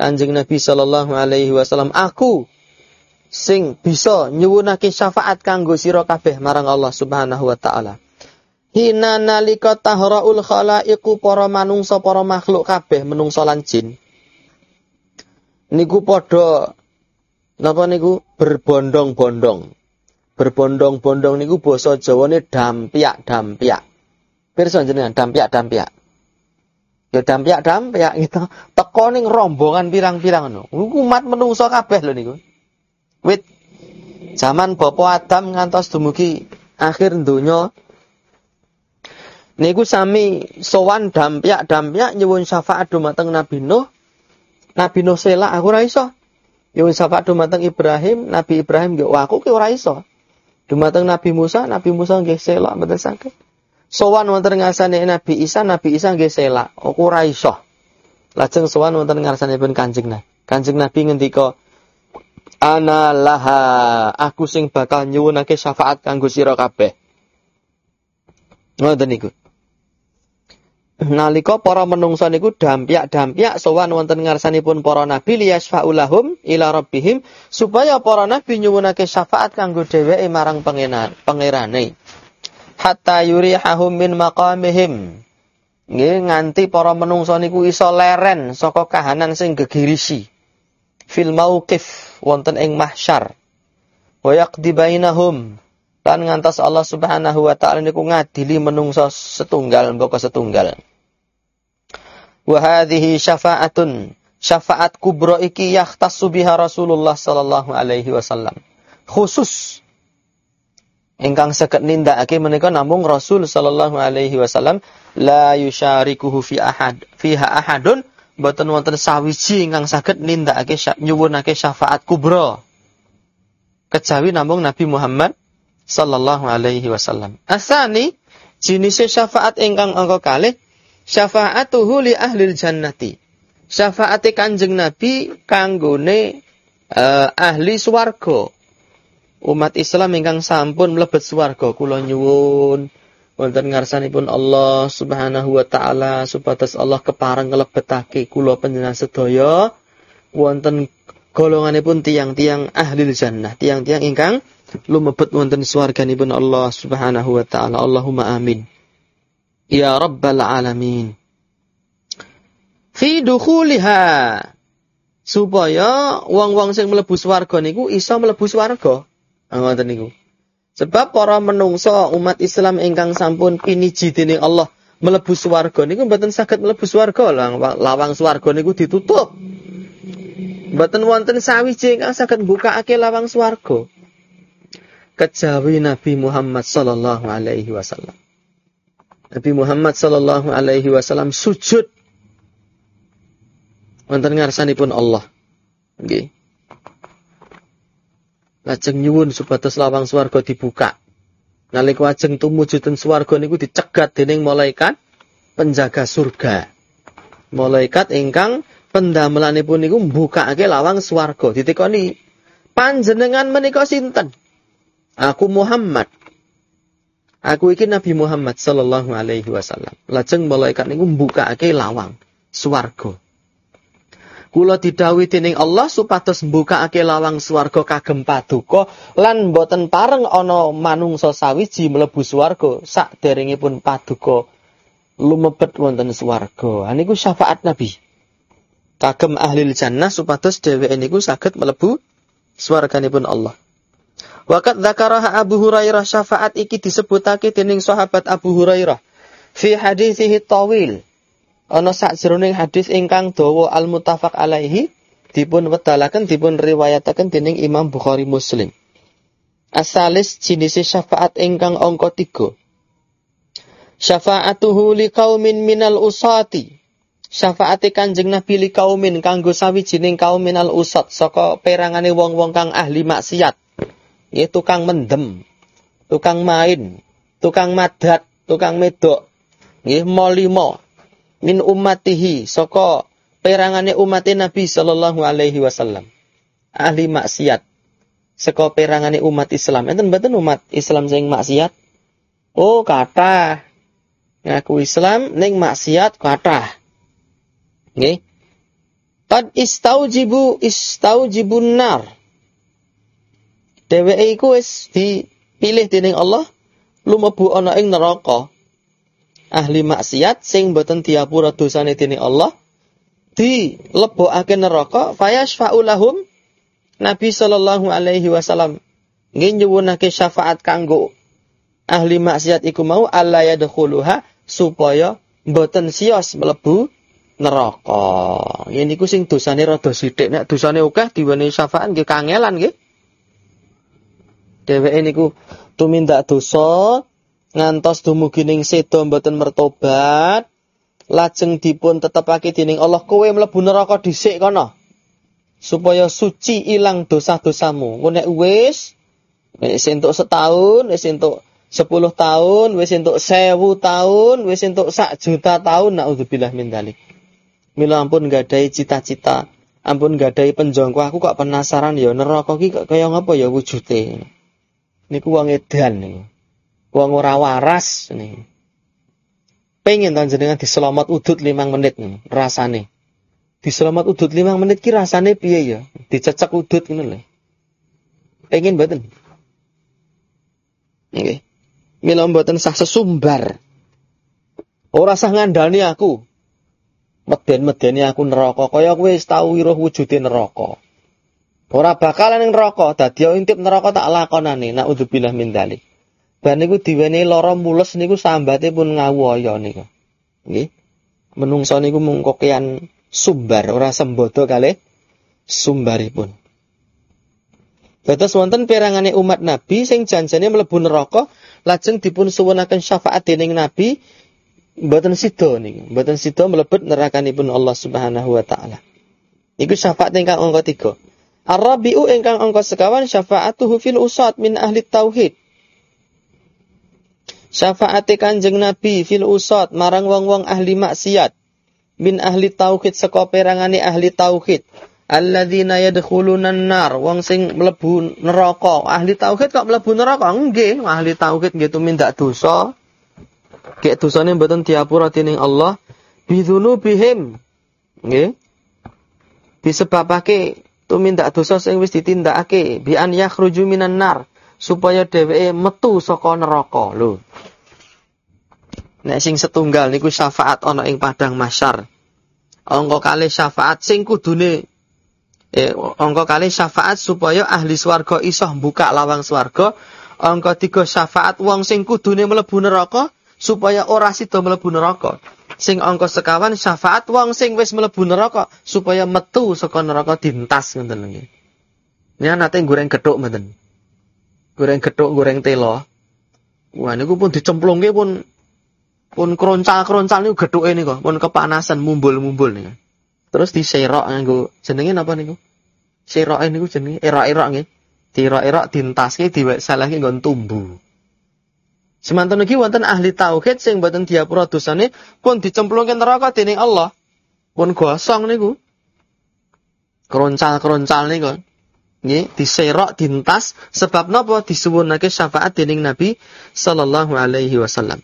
Kanjeng Nabi sallallahu alaihi wasallam aku sing bisa nyuwunake syafaat kanggo sira kabeh marang Allah Subhanahu wa taala. Hina nalika tahraul khalaiqu para manungsa para makhluk kabeh menungsa lan jin. Niku padha napa niku berbondong-bondong. Berbondong-bondong niku basa Jawane dampiak-dampiak. Pirsa jenengan dampiak-dampiak. Ya dampiak-dampiak gitu. Teko ning rombongan pirang-pirang ngono. Umat menungsa kabeh lho niku. Wit zaman Bapak Adam ngantos dumugi akhir donya niku sami sowan dampyak-dampyak nyuwun syafaat dumateng Nabi Nuh. Nabi Nuh sela aku ora iso. Nyuwun syafaat dumateng Ibrahim, Nabi Ibrahim nggih aku ki ora iso. Dumateng Nabi Musa, Nabi Musa nggih sela mboten saged. Sowan wonten ngarsane Nabi Isa, Nabi Isa nggih sela, aku ora iso. Lajeng sowan wonten ngarsanipun Kanjeng Nabi. Kanjeng Nabi ngendika, ana laha aku sing bakal nyuwunake syafaat kanggo sira kabeh Ngoten niku. Nalika para menungsa niku dampyak-dampyak sowan wonten ngarsanipun para nabi liyasfaulahum ila rabbihim supaya para nabi nyuwunake syafaat kanggo dheweke marang pangeran pangerane. Hatta yurihahum min maqamihim. Nggih nganti para menungsa niku iso leren saka kahanan sing gegirisi. Fil mauqif wonten ing mahsyar. Wa yaqdi bainahum lan ngantos Allah Subhanahu wa taala niku ngadili menungso setunggal mboko setunggal. Wa hadhihi syafa'atun. Syafaat kubro iki yahtassu biha Rasulullah sallallahu alaihi wasallam. Khusus ingkang saged nindakake menika namung Rasul sallallahu alaihi wasallam la yusyarikuhu fi ahad fiha ahadun boten wonten sawiji ingkang saged nindakake nyuwunake syafaat kubro kejawi namung Nabi Muhammad sallallahu alaihi wasallam. Asani jenis syafaat ingkang angka kalih syafaatuhu li ahlil jannati. Syafaate Kanjeng Nabi kanggone uh, ahli swarga. Umat Islam ingkang sampun mlebet swarga kula nyuwun wonten ngarsanipun Allah Subhanahu wa taala supados Allah kepareng nglebetake kula panjenengan sedaya wonten golonganipun tiang-tiang ahli jannah, tiang-tiang ingkang lumebet wonten swarganipun Allah Subhanahu wa taala. Allahumma amin. Ya Rabbal Alamin. Fi dukhuliha. Supaya wong-wong sing mlebu swarga niku iso mlebu swarga. Ah, ngoten niku. Sebab para menungso umat Islam ingkang sampun piniji dening Allah mlebu swarga niku mboten saged mlebu swarga lawang swarga niku ditutup. Mboten wonten sawiji ingkang saged mbukakake lawang swarga. Kejawi Nabi Muhammad sallallahu alaihi wasallam. Nabi Muhammad sallallahu alaihi wasallam sujud wonten ngarsanipun Allah. Nggih. Lajeng nyuwun supados lawang swarga dibuka. Nalika ajeng tumuju ten swarga niku dicegat dening malaikat penjaga surga. Malaikat ingkang pendamelanipun niku mbukake lawang swarga. Ditekoni, "Panjenengan menika sinten?" Aku Muhammad. Aku iki Nabi Muhammad sallallahu alaihi wasallam. Lajeng malaikat niku mbukake lawang swarga. Kula didhawuhi dening Allah supados mbukake lawang swarga kagem paduka lan boten pareng ana manungsa sawiji mlebu swarga saderengipun paduka lumebet wonten swarga. Niku syafaat Nabi. Kagem ahli jannah supados dheweke niku saged mlebu swarganipun Allah. Wakat dzakaraha Abu Hurairah syafaat iki disebutake dening sahabat Abu Hurairah fi hadisihi tawil. Ana sakjroning hadis ingkang dawa al muttafaq alaihi dipun wedalaken dipun riwayataken dening Imam Bukhari Muslim. Asalis jenis syafaat ingkang angka 3. Syafaatuhu liqaumin minal usati. Syafaate Kanjeng Nabi li kaumin kanggo sawijining kaum minal usat saka perangane wong-wong kang ahli maksiat ya tukang mendem, tukang main, tukang madat, tukang medok, nggih molimo min ummatihi saka perangane umat Nabi sallallahu alaihi wasallam. Ahli maksiat saka perangane umat Islam. Enten mboten umat Islam sing maksiat? Oh, kata Ngaku Islam ning maksiat kata Nggih. Qad istaujibu istaujibun nar dheweke iku wis dipilih dening Allah lumebu ana ing neraka. Ahli maksiat sing boten diapura dosane dening Allah dilebokake neraka fayasfa'u lahum Nabi sallallahu alaihi wasallam nggih nyuwunake syafaat kanggo ahli maksiat iku mau alla yadkhuluha supaya boten sios mlebu neraka. Yen niku sing dosane rada sithik nek dosane akeh diwenehi syafaat nggih kangelan nggih dheweke niku tumindak dosa ngantos dumugi ning sedo mboten mertobat lajeng dipun tetepake dening Allah kowe mlebu neraka dhisik kono. Supaya suci ilang dosa-dosamu. Nek wis wis entuk setahun wis entuk 10 tahun wis entuk 1000 tahun wis entuk sak juta tahun naudzubillah min dalik mila ampun gadahi cita-cita ampun gadahi penjongko aku kok penasaran ya neraka ki kaya ngapa ya wujude niku wong edan niku. Wong ora waras niku. pengen to jenengan diselamat udut limang menit rasane. Diselamat udut limang menit ki rasane piye ya? Dicecek udut ngono lho. Pengen mboten? Nggih. Mila mboten sah sesumbar. Ora sah ngandani aku. Meden-medeni aku neraka kaya kowe wis tau wiruh wujude neraka. Ora bakalan ning neraka, dadi intip neraka tak lakonane. Naudzubillah min dzalik. Bar niku diwenehi lara mulus niku sambate pun ngawaya niku. Nggih. Menungso niku mung kokean sumbar ora sembodo kalih sumbaripun. Dados wonten perangane umat Nabi sing janjane mlebu neraka lajeng dipun suwunaken syafaat dening Nabi mboten sida niku, mboten sida mlebet nerakanipun Allah Subhanahu wa taala. Iku syafaat ingkang angka 3. Ar-rabi'u ingkang angka sekawan syafaatuhu fil usat min ahli tauhid. Syafaate Kanjeng Nabi fil usat marang wong-wong ahli maksiat. Min ahli tauhid saka perangane ahli tauhid. Alladzina yadkhuluna nar wong sing mlebu neraka. Ahli tauhid kok mlebu neraka? Nggih ahli tauhid nggih tumindak dosa. Kek dosane mboten diapura dening Allah. Bidzunubihim. Nggih. Disebabake tumindak dosa sing wis ditindakake. Bi an yakhruju minan nar supaya dheweke metu saka neraka lho Nek sing setunggal niku syafaat ana ing padang masyar. Angka kali syafaat sing kudune eh angka kali syafaat supaya ahli swarga iso buka lawang swarga. Angka tiga syafaat wong sing kudune mlebu neraka supaya ora sida mlebu neraka. Sing angka sekawan syafaat wong sing wis mlebu neraka supaya metu saka neraka dintas ngoten. Ini nate goreng gethuk mboten. Goreng gethuk, goreng telo. Wah niku pun dicemplungke pun pun kroncal-kroncal niku gethuke niku pun kepanasan mumbul-mumbul niku. Terus diserok nganggo jenenge napa niku? Seroke niku jenenge erok-erok nggih. Dirok-erok dintaske diwesalahke nggon tumbu. Semanten iki wonten ahli tauhid sing mboten diapura dosane pun dicemplungke neraka dening Allah. Pun gosong niku. Kroncal-kroncal niku. Nggih, diserok dintas sebab napa disuwunake syafaat dening Nabi sallallahu alaihi wasallam.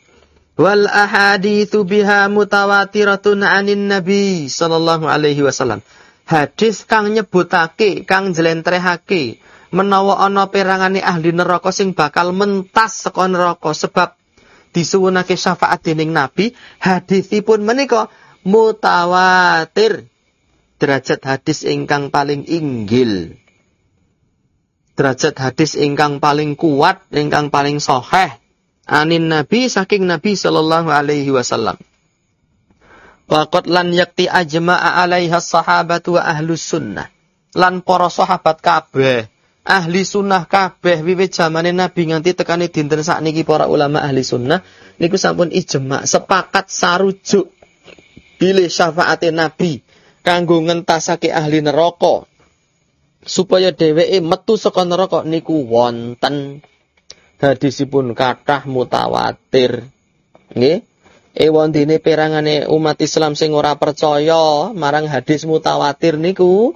Wal ahaditsu biha mutawatiratun anin Nabi sallallahu alaihi wasallam. Hadis kang nyebutake, kang jlentrehake menawa ana perangane ahli neraka sing bakal mentas saka neraka sebab disuwunake syafaat dening Nabi, hadisipun menika mutawatir. Derajat hadis ingkang paling inggil. Derajat hadis ingkang paling kuat, ingkang paling sahih anin Nabi saking Nabi sallallahu alaihi wasallam. Waqat lan yakti ajma'a alaiha sahabatu wa ahlus sunnah. Lan para sahabat kabeh, ahli sunnah kabeh wiwit zamane Nabi nganti tekani dinten sakniki para ulama ahli sunnah niku sampun ijma sepakat sarujuk pilih syafaate Nabi kanggo ngentasake ahli neraka supaya dheweke metu saka neraka niku wonten hadisipun kathah mutawatir. Nggih. Ewontine perangane umat Islam sing ora percaya marang hadis mutawatir niku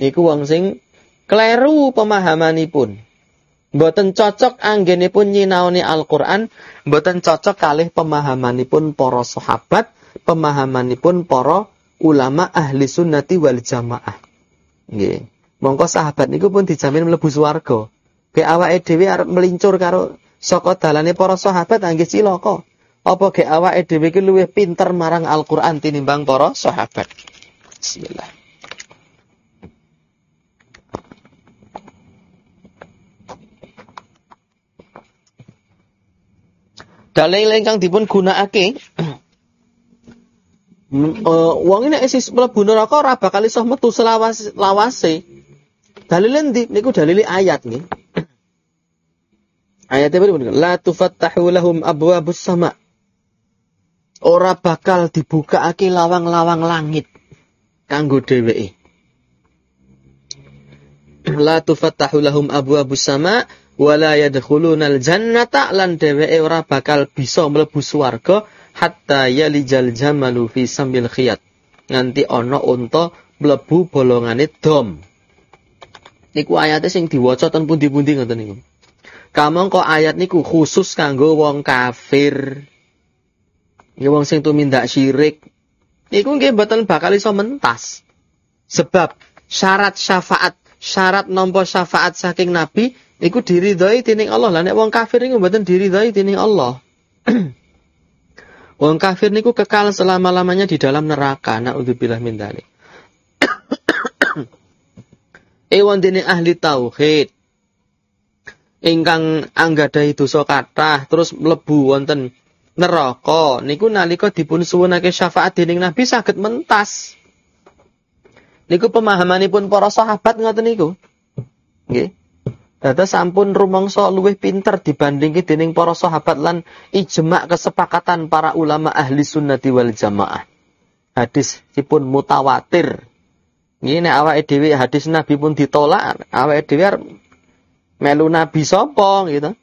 niku wong sing kleru pemahamanipun. Mboten cocok anggenipun nyinaoni Al-Qur'an, mboten cocok kalih pemahamanipun para sahabat, pemahamanipun para ulama ahli sunnati wal jamaah. Nggih. Mongko sahabat niku pun dijamin mlebu swarga. Ke awake dhewe arep melincur karo saka dalane para sahabat anggih cilaka. Apa ge awake dhewe ki luwih pinter marang Al-Qur'an tinimbang para sahabat. Bismillah. Dalil ingkang dipun gunakake uh, wong ini esis mlebu neraka ora bakal iso metu selawase lawase. Dalil endi? Niku dalil ayat nggih. Ayatnya berbunyi, La tufattahu lahum abwabus sama. Ora bakal dibuka aki lawang-lawang langit. Kanggo dheweke. La tufattahu lahum abwabus sama. Wala yadkhuluna al-jannata. Lan dheweke ora bakal bisa mlebu swarga. Hatta yalijal jamalu fi sambil khiyat. Nganti ono unta mlebu bolongane dom. Niku ayatnya sing diwaca ten pundi-pundi ngoten niku. Kamangka ayat niku khusus kanggo wong kafir. Ya wong sing tumindak syirik iku nggih mboten bakal iso mentas. Sebab syarat syafaat, syarat nampa syafaat saking nabi iku diridhoi dening Allah. Lah nek wong kafir iku mboten diridhoi dening Allah. wong kafir niku kekal selama-lamanya di dalam neraka. Nauzubillah min dzalik. Ewan dening ahli tauhid ingkang anggadahi dosa kathah terus mlebu wonten neraka niku nalika dipun suwunake syafaat dening Nabi saged mentas. Niku pemahamanipun para sahabat ngoten niku. Nggih. Dados sampun rumangsa luwih pinter dibandingke dening para sahabat lan ijma kesepakatan para ulama ahli sunnati wal jamaah. Hadis dipun mutawatir. Nggih nek awake dhewe hadis Nabi pun ditolak, awake dhewe melu nabi sapa gitu.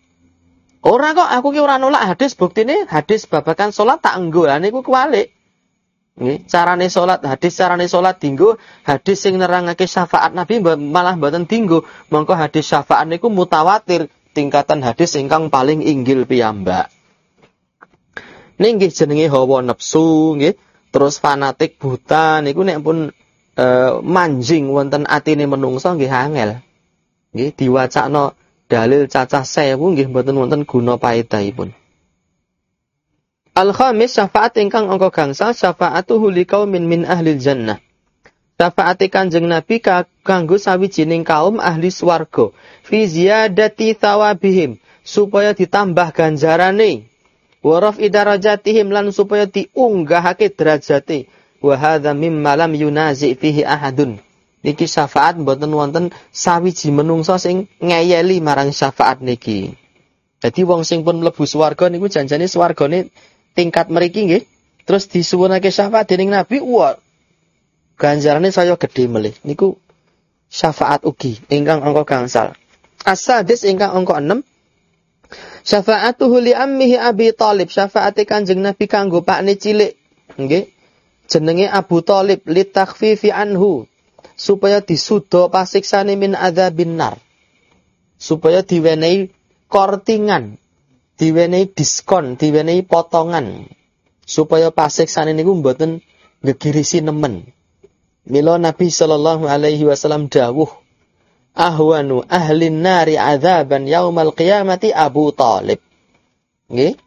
Ora kok aku ki ora nolak hadis buktine hadis babakan salat tak enggo. Lah niku kuwalik. Nggih, carane salat, hadis carane salat dinggo, hadis sing nerangake syafaat Nabi malah mboten dinggo. Mongko hadis syafaat niku mutawatir, tingkatan hadis ingkang paling inggil piyambak. Ning jenenge hawa nafsu nggih, terus fanatik buta niku nek pun e, manjing wonten atine menungso nggih angel nggih diwacakno dalil cacah sewu nggih mboten wonten guna paedahipun. Al khamis syafaat ingkang angka gangsal syafaatuhu liqaumin min ahli jannah. Syafaat Kanjeng Nabi kanggo sawijining kaum ahli swarga fi ziyadati thawabihim supaya ditambah ganjarane waraf idarajatihim lan supaya diunggahake derajate wa hadza mimma lam yunazi fihi ahadun niki syafaat mboten wonten sawiji menungso sing ngeyeli marang syafaat niki. Jadi wong sing pun mlebu swarga niku janjane swargane tingkat mriki nggih. Terus disuwunake syafaat dening Nabi, wah ganjarane saya gede melih. Niku syafaat ugi ingkang angka gangsal. Asadis ingkang angka 6 Syafaatuhu li ammihi Abi Thalib, syafaate Kanjeng Nabi kanggo pakne cilik. Nggih. Jenenge Abu Thalib li takhfifi anhu, supaya disudo pasiksane min adzabin nar. Supaya diwenehi kortingan, diwenehi diskon, diwenehi potongan. Supaya pasiksane niku mboten ngegirisi nemen. Mila Nabi sallallahu alaihi wasallam dawuh, ahwanu ahlin nari adzaban yaumal qiyamati Abu Talib. Nggih.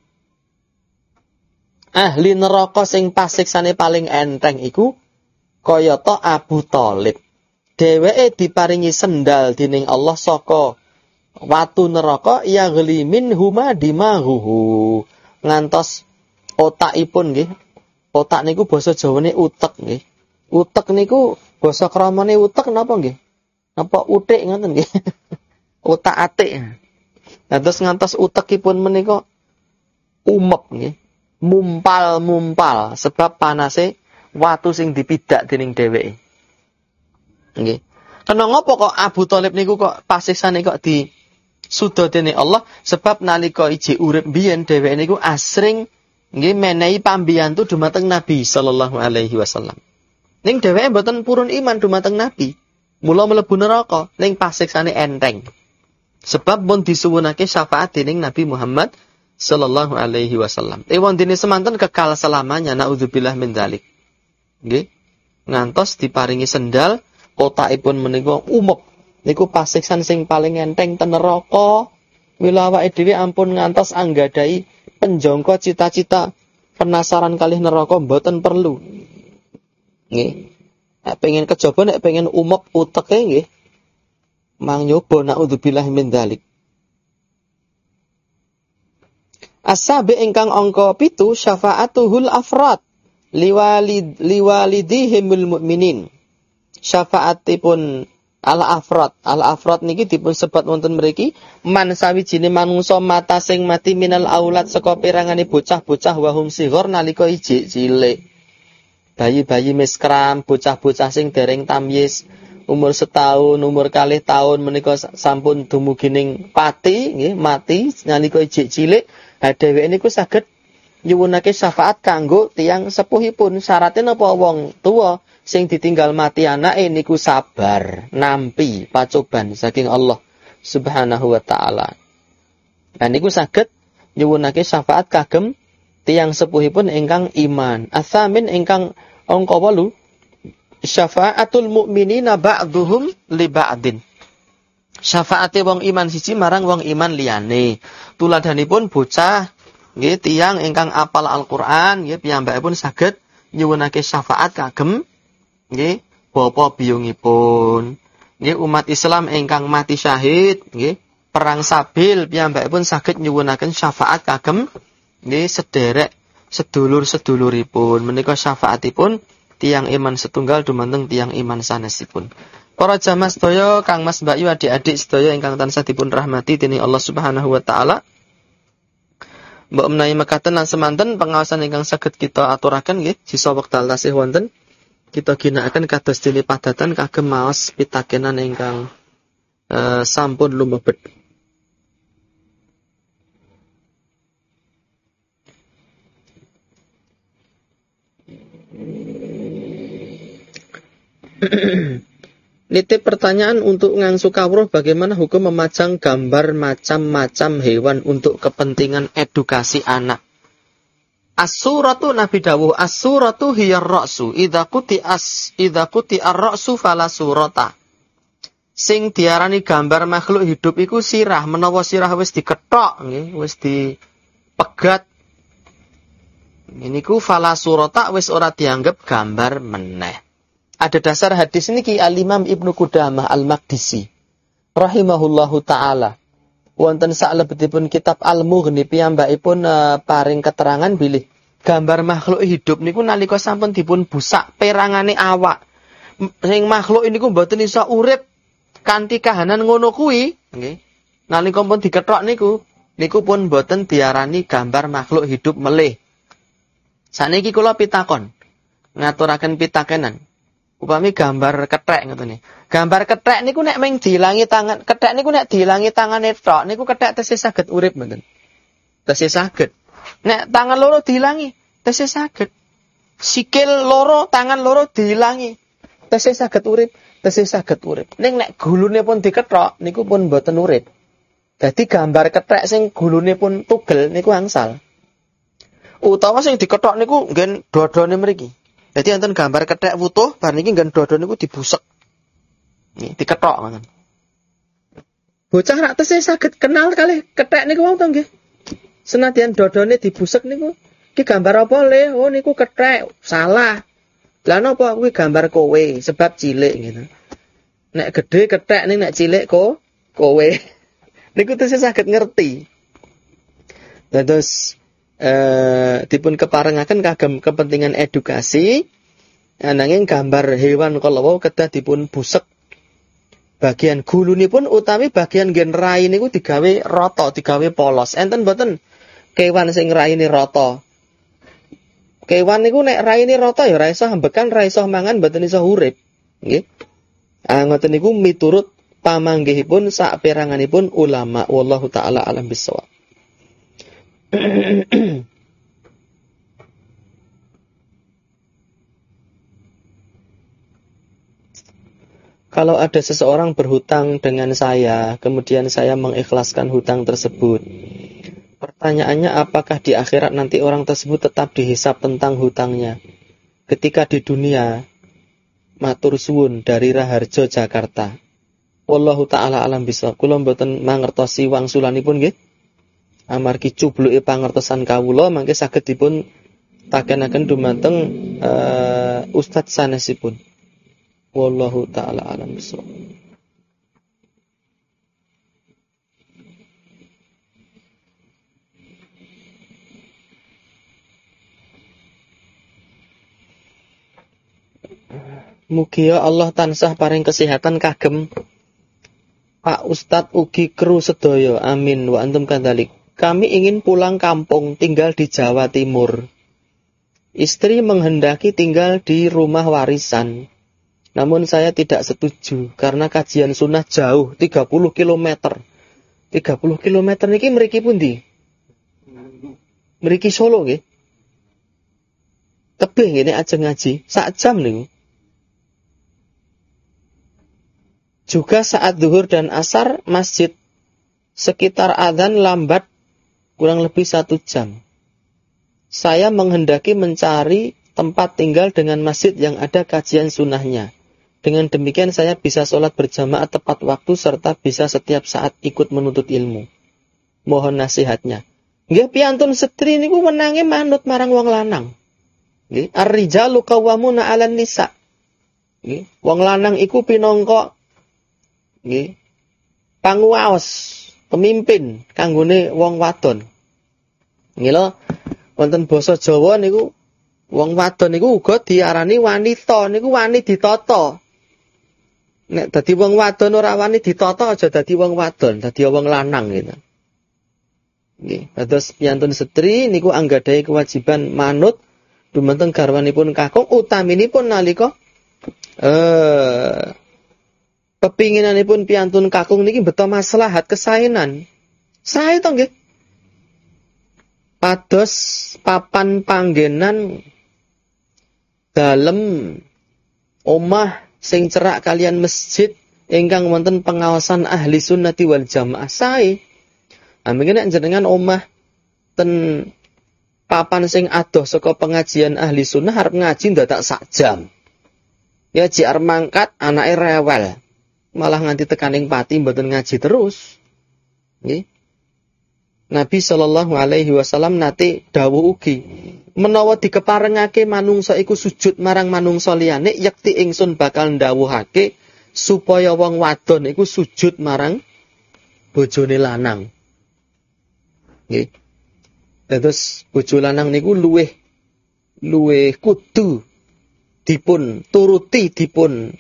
Ahli neraka sing pasiksane paling enteng iku kayata Abu Thalib. Dheweke diparingi sendal dening Allah saka watu neraka yaghli huma dimahuhu. Ngantos otakipun nggih. Otak niku basa Jawane utek nggih. Utek niku basa kramane utek napa nggih? Napa utik ngoten nggih? Otak atik. Terus ngantos utekipun menika umep nggih. Mumpal-mumpal sebab panase watu sing dipidak dening dheweke. Nggih. Kena ngopo kok Abu Thalib niku kok pasiksane kok di sudo dening Allah sebab nalika iji urip biyen dheweke niku asring nggih menehi pambiyantu dumateng Nabi sallallahu alaihi wasallam. Ning dheweke mboten purun iman dumateng Nabi. Mula mlebu neraka ning pasiksane enteng. Sebab pun disuwunake syafaat dening Nabi Muhammad sallallahu alaihi wasallam. Ewan dene semanten kekal selamanya naudzubillah min dzalik. Nggih. Ngantos diparingi sendal, kotakipun menika umep. Niku pasiksan sing paling enteng ten neraka. Mila ampun ngantos anggadai penjongko cita-cita penasaran kali neraka mboten perlu. Nggih. Nek pengen kejaba nek pengen umep uteke nggih. Mang nyoba naudzubillah min dzalik. Asabe ingkang angka pitu syafaatuhul afrad liwalid liwalidihimul mukminin. Syafaatipun al afrad, al afrad niki dipun sebat wonten mriki man sawijine manungsa mata sing mati minal aulad saka pirangane bocah-bocah wahum sighor nalika ijik cilik. Bayi-bayi miskram, bocah-bocah sing dereng tamyiz, umur setahun, umur kalih tahun menika sampun dumugining pati nggih, mati nalika ijik cilik, ha dheweke niku saged nyuwunake syafaat kanggo tiang sepuhipun. Syaratnya napa wong tua sing ditinggal mati anake niku sabar, nampi pacoban saking Allah Subhanahu wa taala. Nah niku saged nyuwunake syafaat kagem tiang sepuhipun ingkang iman. Atsamin ingkang angka 8 syafa'atul mu'minina ba'duhum li ba'din. Syafaate wong iman siji marang wong iman liyane. Tuladhanipun bocah nggih tiang ingkang apal Al-Qur'an nggih piyambakipun saged nyuwunake syafaat kagem nggih bapa biyungipun. Nggih umat Islam ingkang mati syahid nggih perang Sabil piyambakipun saged nyuwunaken syafaat kagem nggih sederek sedulur-seduluripun. Menika syafaatipun tiang iman setunggal dumateng tiang iman sanesipun. Para jamaah sedaya Kang Mas Mbak Yu adik-adik sedaya ingkang tansah dipun rahmati dening Allah Subhanahu wa taala. Mbok menawi mekaten lan semanten pengawasan ingkang saged kita aturaken nggih sisa wekdal tasih wonten kita ginakaken kados dene padatan kagem maos pitakenan ingkang uh, sampun lumebet. Nitip pertanyaan untuk ngangsu kawruh bagaimana hukum memajang gambar macam-macam hewan untuk kepentingan edukasi anak. As-suratu Nabi dawuh as-suratu hiya ra'su idza kuti as idza kuti ar-ra'su fala surata. Sing diarani gambar makhluk hidup iku sirah menawa sirah wis dikethok nggih wis dipegat ini ku fala surata wis ora dianggap gambar meneh ada dasar hadis ini ki al-Imam Ibnu Qudamah Al-Maqdisi. Rahimahullahu taala. Wonten saklebetipun kitab Al-Mughni piyambakipun uh, paring keterangan bilih. Gambar makhluk hidup niku nalika sampun dipun busak perangane awak. Sing makhluk ini ku mboten iso urip kanthi kahanan ngono kuwi. Nggih. Nalika pun dikethok niku niku pun mboten diarani gambar makhluk hidup melih. Saniki kula pitakon ngaturaken pitakenan upami gambar kethek ngoten Gambar kethek niku nek meng dilangi tangan, kethek niku nek dilangi tangane tok niku kethek tesih saged urip mboten. Tesih saged. Nek tangan loro dilangi, tesih saged. Sikil loro, tangan loro dilangi, tesih saged urip, tesih saged urip. Ning nek gulune pun dikethok niku pun mboten urip. Dadi gambar kethek sing gulune pun tugel niku angsal. Utawa sing dikethok niku nggen dodone mriki. Jadi enten gambar kethek wutuh bar niki nggen dodo niku dibusek. Nih, diketok ngoten. Bocah rak tesih saged kenal kali kethek niku wong to nggih. Senadyan dodone dibusek niku iki gambar apa le? Oh niku kethek. Salah. Lah napa kuwi gambar kowe sebab cilik gitu. Nek gede kethek ning nek cilik kok kowe. niku tesih saged ngerti. Dados eh, dipun keparengaken kagem kepentingan edukasi ananging gambar hewan kalau kedah dipun busek bagian pun utawi bagian gen rai niku digawe rata, digawe polos. Enten boten kewan sing raine rata. Kewan niku nek raine rata ya ora iso ambekan, ora iso mangan, boten iso urip. Nggih. Ah ngoten niku miturut pamanggihipun sak peranganipun ulama wallahu taala alam bisawab. Kalau ada seseorang berhutang dengan saya, kemudian saya mengikhlaskan hutang tersebut. Pertanyaannya apakah di akhirat nanti orang tersebut tetap dihisap tentang hutangnya? Ketika di dunia, matur suwun dari Raharjo Jakarta. Wallahu taala alam bisa. Kula mboten mangertosi wangsulanipun nggih amargi cubluke pangertosan kawula mangke saged dipun takenaken dumateng uh, ustadz sanesipun wallahu taala alam bisawab Mugia Allah tansah paring kesehatan kagem Pak Ustadz ugi kru sedoyo. Amin wa antum kadalik. Kami ingin pulang kampung, tinggal di Jawa Timur. Istri menghendaki tinggal di rumah warisan. Namun saya tidak setuju karena kajian sunnah jauh 30 km. 30 km niki mriki pundi? Mriki Solo nggih. Tebih ngene aja ngaji, sak jam niku. Juga saat duhur dan asar masjid sekitar adzan lambat kurang lebih satu jam. saya menghendaki mencari tempat tinggal dengan masjid yang ada kajian sunnahnya. Dengan demikian saya bisa sholat berjamaah tepat waktu serta bisa setiap saat ikut menuntut ilmu. Mohon nasihatnya. Nggih piantun setri niku menangi manut marang wong lanang. Nggih, ar-rijalu qawwamuna nisa. Nggih, wong lanang iku pinangka nggih pemimpin kanggone wong wadon. Lho, wonten basa Jawa niku wong wadon niku uga diarani wanita niku wani ditata. Nek dadi wong wadon ora wani ditata aja dadi wong wadon, dadi wong lanang gitu. Nggih, dados piyantun setri niku anggadhahi kewajiban manut dumateng garwanipun kakung utaminipun nalika eh pepinginanipun piantun kakung niki beto maslahat kesaenan. Sae to nggih. Pados papan panggenan dalem omah sing cerak kalian masjid ingkang wonten pengawasan ahli sunnati wal jamaah sae. Amin nek jenengan omah ten papan sing adoh saka pengajian ahli sunnah harap ngaji dadak sak jam. Ya jiar mangkat anake rewel. Malah nganti tekaning pati mboten ngaji terus. Nggih. Nabi Shallallahu alaihi wasallam nate dawuh ugi menawa dikeparengake manungsa iku sujud marang manungsa liyane yakti ingsun bakal ndawuhake supaya wong wadon iku sujud marang bojone lanang. Nggih. Dados bojo lanang niku luweh luweh kudu dipun turuti dipun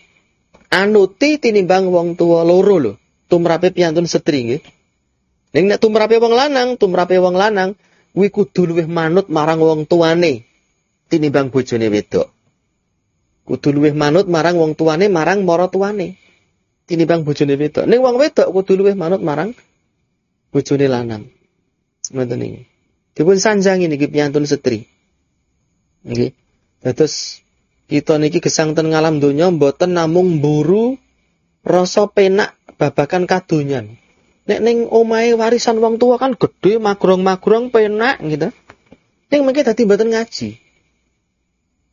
anuti tinimbang wong tua loro lho. Tumrape piantun setri nggih. Ning nek tumrape wong lanang, tumrape wong lanang kuwi kudu luwih manut marang wong tuane tinimbang bojone wedok. Kudu luwih manut marang wong tuane marang mara tuane tinimbang bojone wedok. Ning wong wedok kudu luwih manut marang bojone lanang. Ngoten iki. Dipun sanjangi niki piantun setri. Nggih. Dados kita niki gesang ten ngalam donya mboten namung mburu rasa penak babakan kadonyan. Nek ning omahe warisan wong tua kan gede magrong-magrong penak gitu. Ning mengke dadi mboten ngaji.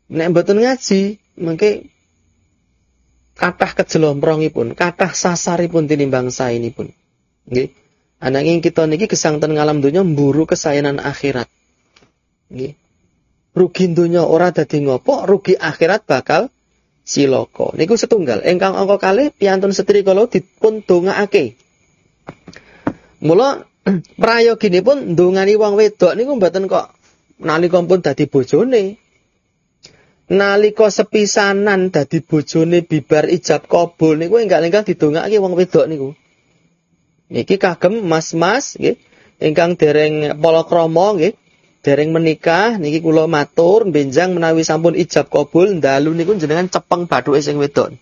Nek mboten ngaji, mengke kathah kejelomprongipun, kathah sasaripun tinimbang saenipun. Nggih. Ananging kita niki gesangten ngalam donya mburu kesayangan akhirat. Nggih. Rugi donya ora dadi ngopo, rugi akhirat bakal siloko. Niku setunggal. Engkang angka kali piantun setri kala dipun dongaake. Mula prayoginipun ndongani wong wedok niku mboten kok nalika pun dadi bojone. Nalika sepisanan dadi bojone bibar ijab kabul niku enggak-enggak didongake wong wedok niku. Niki kagem mas-mas nggih ingkang dereng palakrama nggih, dereng menikah niki kula matur benjang menawi sampun ijab kabul ndalu niku jenengan cepeng bathuke sing wedok.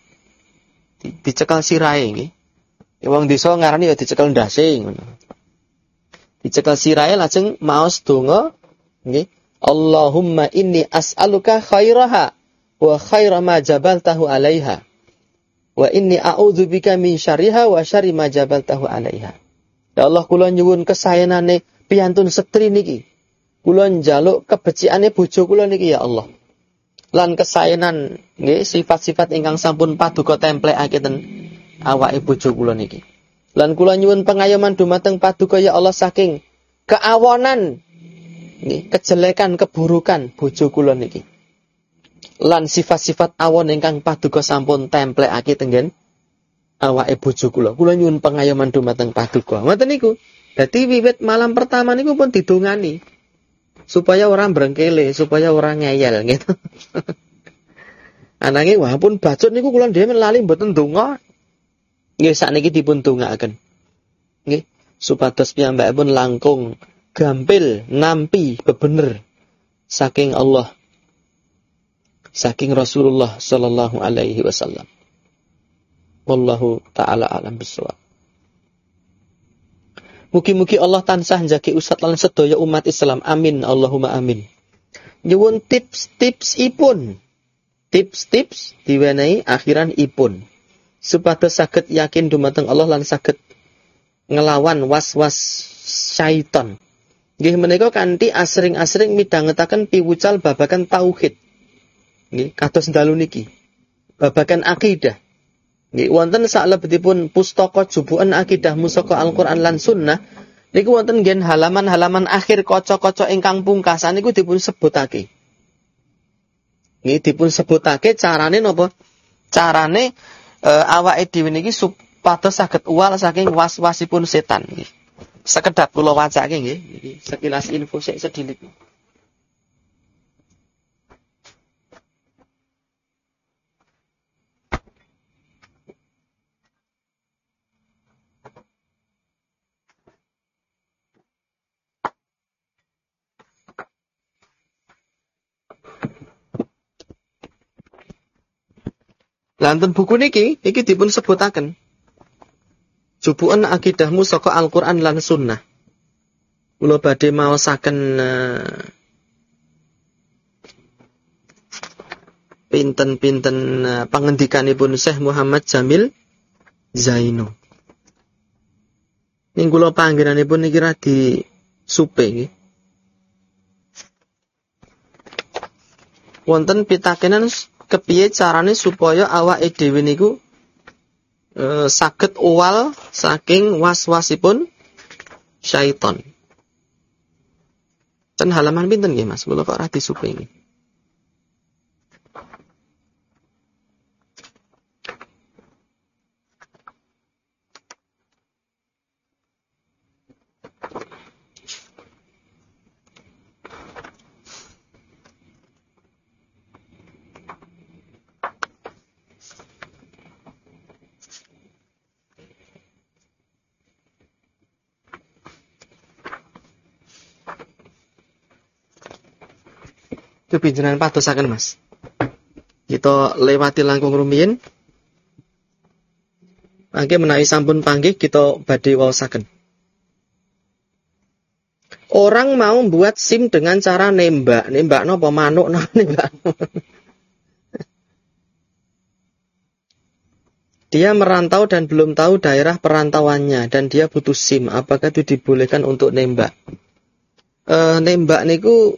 Dicekel sirahe nggih. Ya wong desa ngarani ya dicekel ndase ngono. Dicekel sirahe lajeng maos donga nggih. Allahumma inni as'aluka khairaha wa khaira ma jabaltahu 'alaiha. Wa inni a'udzubika min syarriha wa syarri ma jabaltahu 'alaiha. Ya Allah kula nyuwun kesayanane piantun setri niki. Kula njaluk kebeciane bojo kula niki ya Allah. Lan kesayanan nggih sifat-sifat ingkang sampun paduka templekake ten awake bojo kula niki. Lan kula nyuwun pengayoman dumateng paduka ya Allah saking keawonan nggih kejelekan keburukan bojo kula niki lan sifat-sifat awon ingkang paduka sampun templekake tenggen awake bojo kula. Kula nyuwun pengayoman dumateng paduka. Ngoten niku. Dadi wiwit malam pertama niku pun didongani supaya orang berengkele, supaya orang ngeyel gitu. Anange wah pun bacot niku kula dhewe lali mboten donga. Nggih sakniki dipun dongaaken. Nggih, supados pun langkung gampil nampi bebener saking Allah saking Rasulullah sallallahu alaihi wasallam. Wallahu taala alam bisawab. Mugi-mugi Allah tansah njagi usat lan sedaya umat Islam. Amin. Allahumma amin. Nyuwun tips-tips ipun. Tips-tips diwenehi akhiran ipun. Supados saged yakin dumateng Allah lan saged ngelawan was-was syaiton. Nggih menika kanthi asring-asring midhangetaken piwucal babakan tauhid. Nggih kados dalu niki. Babakan akidah. Nggih wonten saklebetipun pustaka jubukan akidah musaka Al-Qur'an lan sunnah niku wonten nggih halaman-halaman akhir kaca-kaca ingkang pungkasan niku dipun sebutake. Nggih dipun sebutake carane napa? Carane e, awake dhewe niki supados saged uwal saking was-wasipun setan nggih. Sekedap wacake nggih iki sekilas info sik sedilik Lanten buku niki, iki dipun sebutaken jubukan akidahmu saka Al-Qur'an lan sunnah. Kula badhe maosaken uh, pinten-pinten uh, pangendikanipun Syekh Muhammad Jamil Zaino. Ning kula panggenanipun niki di supe. Wonten pitakenan kepiye carane supaya awake dhewe niku e, saged uwal saking was-wasipun syaiton. Dan halaman pinten nggih Mas? Kula kok ora disuping. kepinjenan patosaken Mas. Kita lewati langkung rumiyin. Mangke menawi sampun panggih kita badhe waosaken. Orang mau buat SIM dengan cara nembak. Nembak napa manuk no nembak. Dia merantau dan belum tahu daerah perantauannya dan dia butuh SIM. Apakah itu dibolehkan untuk nembak? E, nembak niku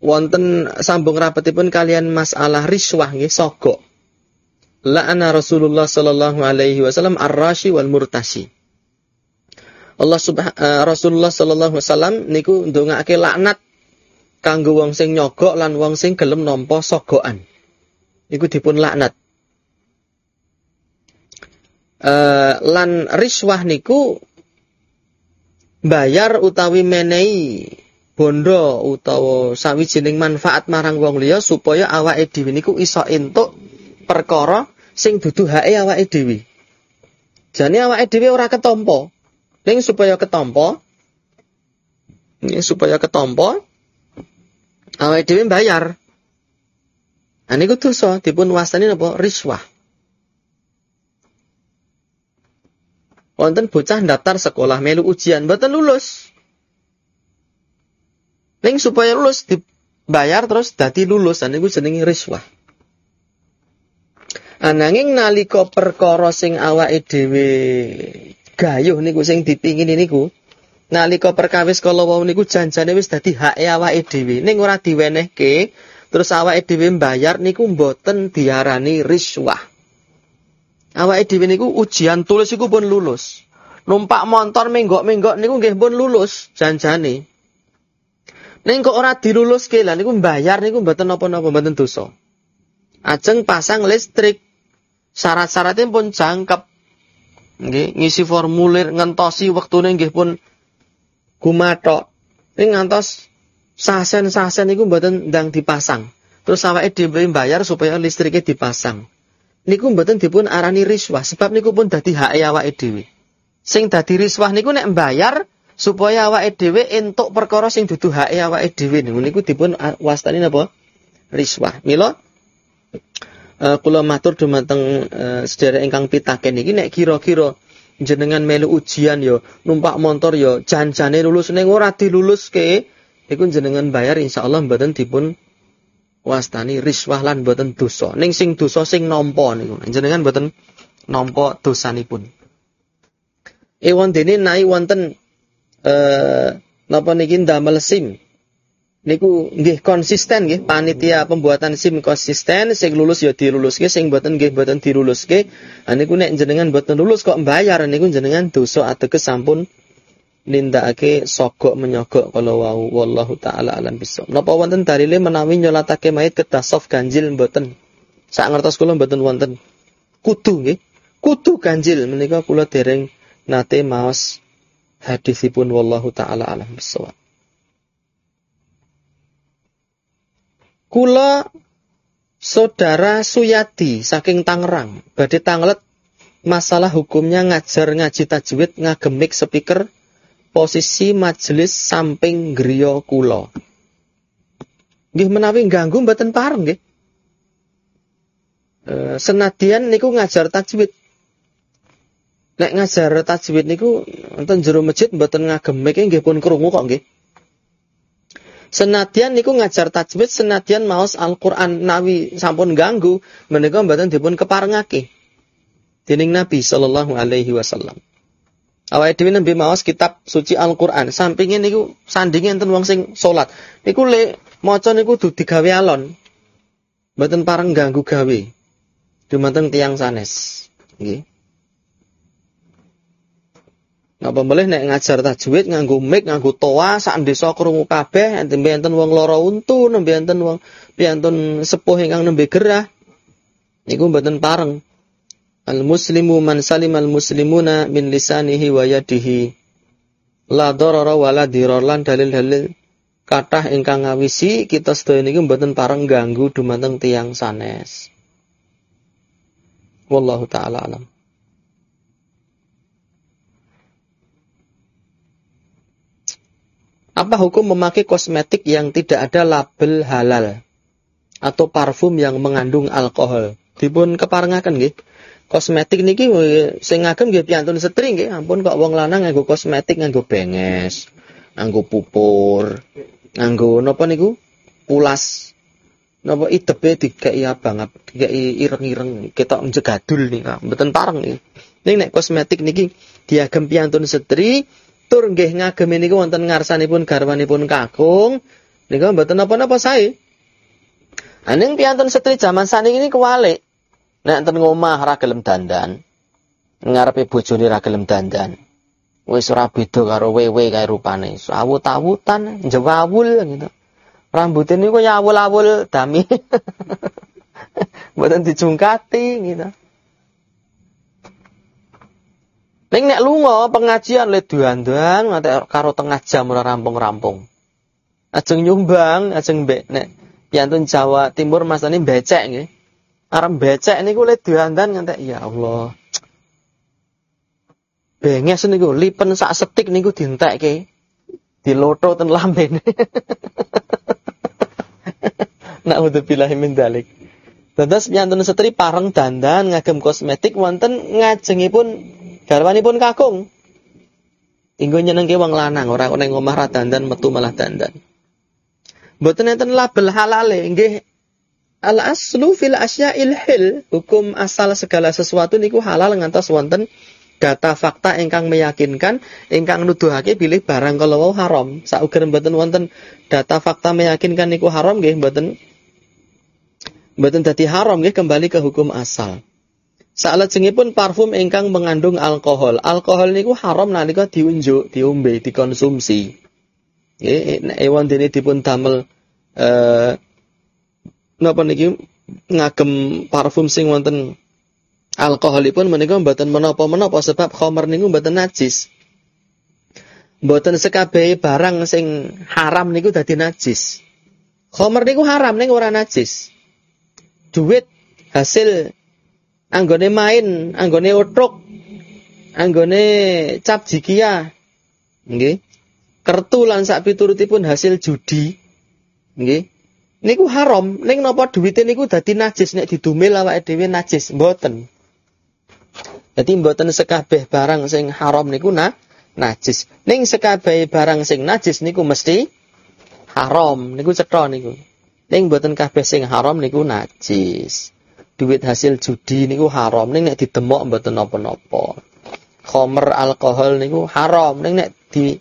wonten sambung rapetipun kalian masalah riswah nggih sogok. La'ana Rasulullah sallallahu alaihi wasallam ar-rashi wal murtasi. Allah subha, uh, Rasulullah sallallahu alaihi wasallam niku ndongake laknat kanggo wong sing nyogok lan wong sing gelem nampa sogokan. Niku dipun laknat. Uh, lan riswah niku bayar utawi menehi bondo utawa sawijining manfaat marang wong liya supaya awake dhewe niku iso entuk perkara sing dudu hake awake dhewe. Jane awake dhewe ora ketompo. Ning supaya ketompo ini supaya ketompo awake dhewe bayar. Nah niku dosa dipun wastani napa riswah. Wonten bocah daftar sekolah melu ujian mboten lulus. Ning supaya lulus dibayar terus dadi lulus dan iku jenenge riswah. Ananging nalika perkara sing awake dhewe gayuh niku sing dipingin niku nalika perkawis kala wau niku janjane wis dadi hake awake dhewe ning ora diwenehke terus awake dhewe mbayar niku mboten diarani riswah. Awake dhewe niku ujian tulis iku pun lulus. Numpak motor menggok-menggok niku nggih pun lulus janjane. Ning kok ora diluluske lah niku mbayar niku mboten napa-napa mboten dosa. Ajeng pasang listrik. Syarat-syaratnya pun jangkep. Nggih, ngisi formulir ngentosi wektune nggih pun gumathok. Ning ngantos sasen-sasen niku mboten ndang dipasang. Terus awake dhewe bayar supaya listriknya dipasang. Niku mboten dipun arani riswah sebab niku pun dadi hak awake dhewe. Sing dadi riswah niku nek mbayar supaya awake dhewe entuk perkara sing dudu hake awake dhewe. Niku dipun wastani napa? Riswah. Mila uh, kula matur dumateng uh, sedherek ingkang pitaken. Iki nek kira-kira jenengan melu ujian yo numpak motor yo janjane lulus ning ora diluluske iku jenengan bayar insyaallah mboten dipun wastani riswah lan mboten dosa. Ning sing dosa sing nampa niku. Jenengan mboten nampa dosanipun. Ewan dene nai wonten eh, napa niki ndamel SIM? Niku nggih konsisten nggih. Panitia pembuatan SIM konsisten sing lulus ya diluluske sing mboten nggih mboten diluluske nah, niku nek jenengan mboten lulus kok mbayar niku jenengan dosa ateges sampun nindakake sogok menyogok. Kalau wau wallahu taala alam bisawab. Napa wonten dalile menawi nyolatake mayit kedasof ganjil mboten? Sak ngertos kula mboten wonten. Kudu nggih. Kudu ganjil. Menika kula dereng nate maos hadisipun wallahu taala alam bisawab Kula saudara Suyati saking Tangerang, badhe tanglet masalah hukumnya ngajar ngaji tajwid ngagemik speaker posisi majelis samping griya kula. Nggih menawi ganggu mboten pareng nggih. E, senadyan niku ngajar tajwid. Nek ngajar tajwid niku wonten jero masjid mboten ngagemik nggih pun krungu kok nggih. Senadyan niku ngajar tajwid, senadyan maos Al-Qur'an nawi sampun ganggu, menika mboten dipun keparengake. Dening Nabi sallallahu alaihi wasallam. Awake dhewe nembe maos kitab suci Al-Qur'an, sampinge niku sandinge enten wong sing salat. Niku le maca niku dudu digawe alon. Mboten pareng ganggu gawe. Dumateng tiang sanes. Nggih. Napa boleh nek ngajar tajwid nganggo mic, nganggo toa sak desa krungu kabeh, enten enten wong lara untu, nembe enten wong piantun sepuh ingkang nembe gerah. Niku mboten pareng. Al muslimu man salim al muslimuna min lisanihi wa yadihi. La darara wa dirar lan dalil-dalil kathah ingkang ngawisi kita sedaya niku mboten pareng ganggu dumateng tiang sanes. Wallahu taala alam. Apa hukum memakai kosmetik yang tidak ada label halal atau parfum yang mengandung alkohol? Dipun keparengaken nggih. Kosmetik niki sing ngagem nggih piantun setri nggih. Ampun kok wong lanang nganggo kosmetik nganggo benges, nganggo pupur, nganggo napa niku? Pulas. Napa idepe dikai abang, dikai ireng-ireng, ketok njegadul nih, mboten pareng nih. Ning nek kosmetik niki diagem piantun setri tur nggih ngagem niku wonten ngarsanipun garwanipun kakung niku mboten napa-napa sae. Aning piantun setri jaman saniki ini kewalik. Nek enten ngomah ra gelem dandan. Ngarepe bojone ra gelem dandan. Wis ora beda karo wewe kae rupane. Awut-awutan, jawawul gitu. Rambutnya niku ya awul-awul dami. Mboten dicungkati gitu. Ning nek lunga pengajian le duandan nganti karo tengah jam ora rampung-rampung. Ajeng nyumbang, ajeng mbek nek piantun Jawa Timur masane becek nggih. Arep becek niku le duandan nganti ya Allah. Benges niku lipen sak setik niku dientekke. Diloto ten lambene. Bilahi min dalik. Dados piantun setri pareng dandan ngagem kosmetik wonten ngajengipun Garwanipun kakung. Inggo nyenengke wong lanang, ora kok ning omah ra dandan metu malah dandan. Mboten enten label halale, nggih al aslu fil asya'il hil, hukum asal segala sesuatu niku halal ngantos wonten data fakta ingkang meyakinkan ingkang nuduhake bilih barang kalau haram. Sauger mboten wonten data fakta meyakinkan niku haram nggih mboten mboten dadi haram nggih kembali ke hukum asal. Pun parfum ingkang mengandung alkohol. Alkohol niku haram nalika diunjuk, diombe, dikonsumsi. Ewan dene dipun damel eh napa niki ngagem parfum sing wonten alkoholipun menika mboten menapa-menapa sebab khamr niku mboten najis. Mboten sekabehe barang sing haram niku dadi najis. Khamr niku haram ning ora najis. Duit hasil anggone main, anggone otruk, anggone cap jikia. Nggih. Kertu lan sak piturutipun hasil judi. Nggih. Niku haram, ning napa duwite niku dadi najis nek didumil awake dhewe najis, mboten. Jadi mboten sekabeh barang sing haram niku na najis. Ning sekabeh barang sing najis niku mesti haram, niku cetha niku. Ning mboten kabeh sing haram niku najis duit hasil judi niku haram ning nek didemok mboten napa-napa. Khomer alkohol niku haram ning nek di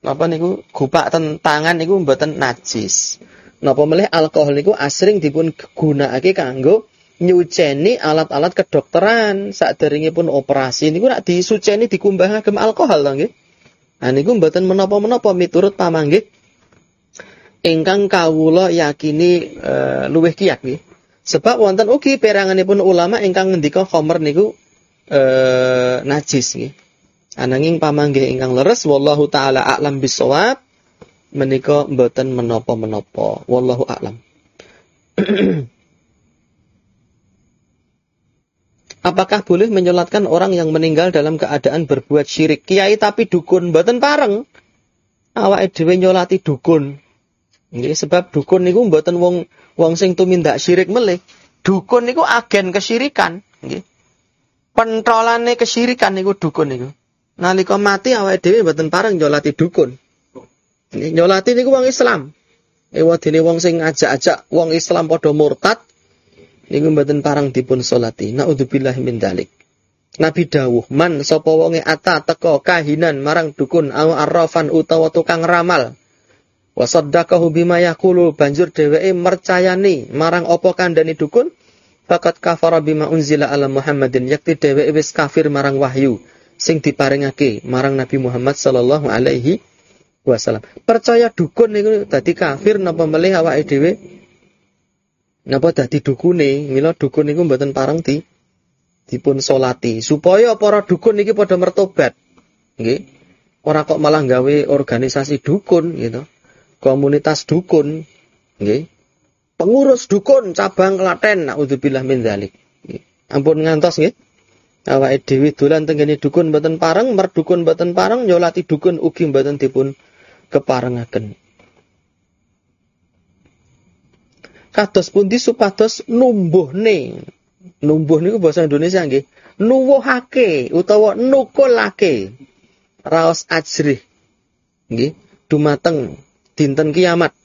napa niku gupak ten tangan niku mboten najis. Napa melih alkohol niku asring dipun gunakake kanggo nyuceni alat-alat kedokteran pun operasi niku nek disuceni dikumbahake alkohol to nggih. Nah niku mboten menapa-menapa miturut pamanggih ingkang kawula yakini e, luwih kiyat nggih. Sebab wonten ugi peranganipun ulama ingkang ngendika khamr niku e, najis nggih. Ananging pamanggih ingkang leres wallahu taala a'lam bisawab menika mboten menapa-menapa. Wallahu a'lam. Apakah boleh menyolatkan orang yang meninggal dalam keadaan berbuat syirik? Kiai tapi dukun, mboten pareng. Awak dhewe nyolati dukun. Nggih, sebab dukun niku mboten wong wong sing tumindak syirik melih. Dukun niku agen kesyirikan, nggih. Pentrolane kesyirikan niku dukun niku. Nalika mati awake dhewe mboten pareng nyolati dukun. Nyolati niku wong Islam. Ewadene wong sing ajak-ajak wong Islam padha murtad niku mboten parang dipun salati. Naudzubillah min dalik. Nabi dawuh, man sapa wonge ata teka kahinan marang dukun au arrafan utawa tukang ramal wa saddaqahu bima yaqulu banjur dheweke mercayani marang apa kandhane dukun? Fakat kafara bima unzila ala Muhammadin yakti dheweke wis kafir marang wahyu sing diparingake marang Nabi Muhammad sallallahu alaihi wasallam. Percaya dukun niku dadi kafir napa melih awake dhewe? Napa dadi dukune? Mila dukun niku mboten parang di dipun solati. Supaya para dukun niki padha mertobat. Nggih. Ora kok malah gawe organisasi dukun gitu komunitas dukun. Pengurus dukun cabang Klaten, naudzubillah min dzalik. Ampun ngantos nggih. Awake dhewe dolan tenggene dukun mboten pareng, merdukun mboten pareng, nyolati dukun ugi mboten dipun keparengaken. Kados pundi supados numbuhne. Numbuh niku basa Indonesia nggih. Nuwuhake utawa nukulake raos ajrih. Nggih, dumateng dinten kiamat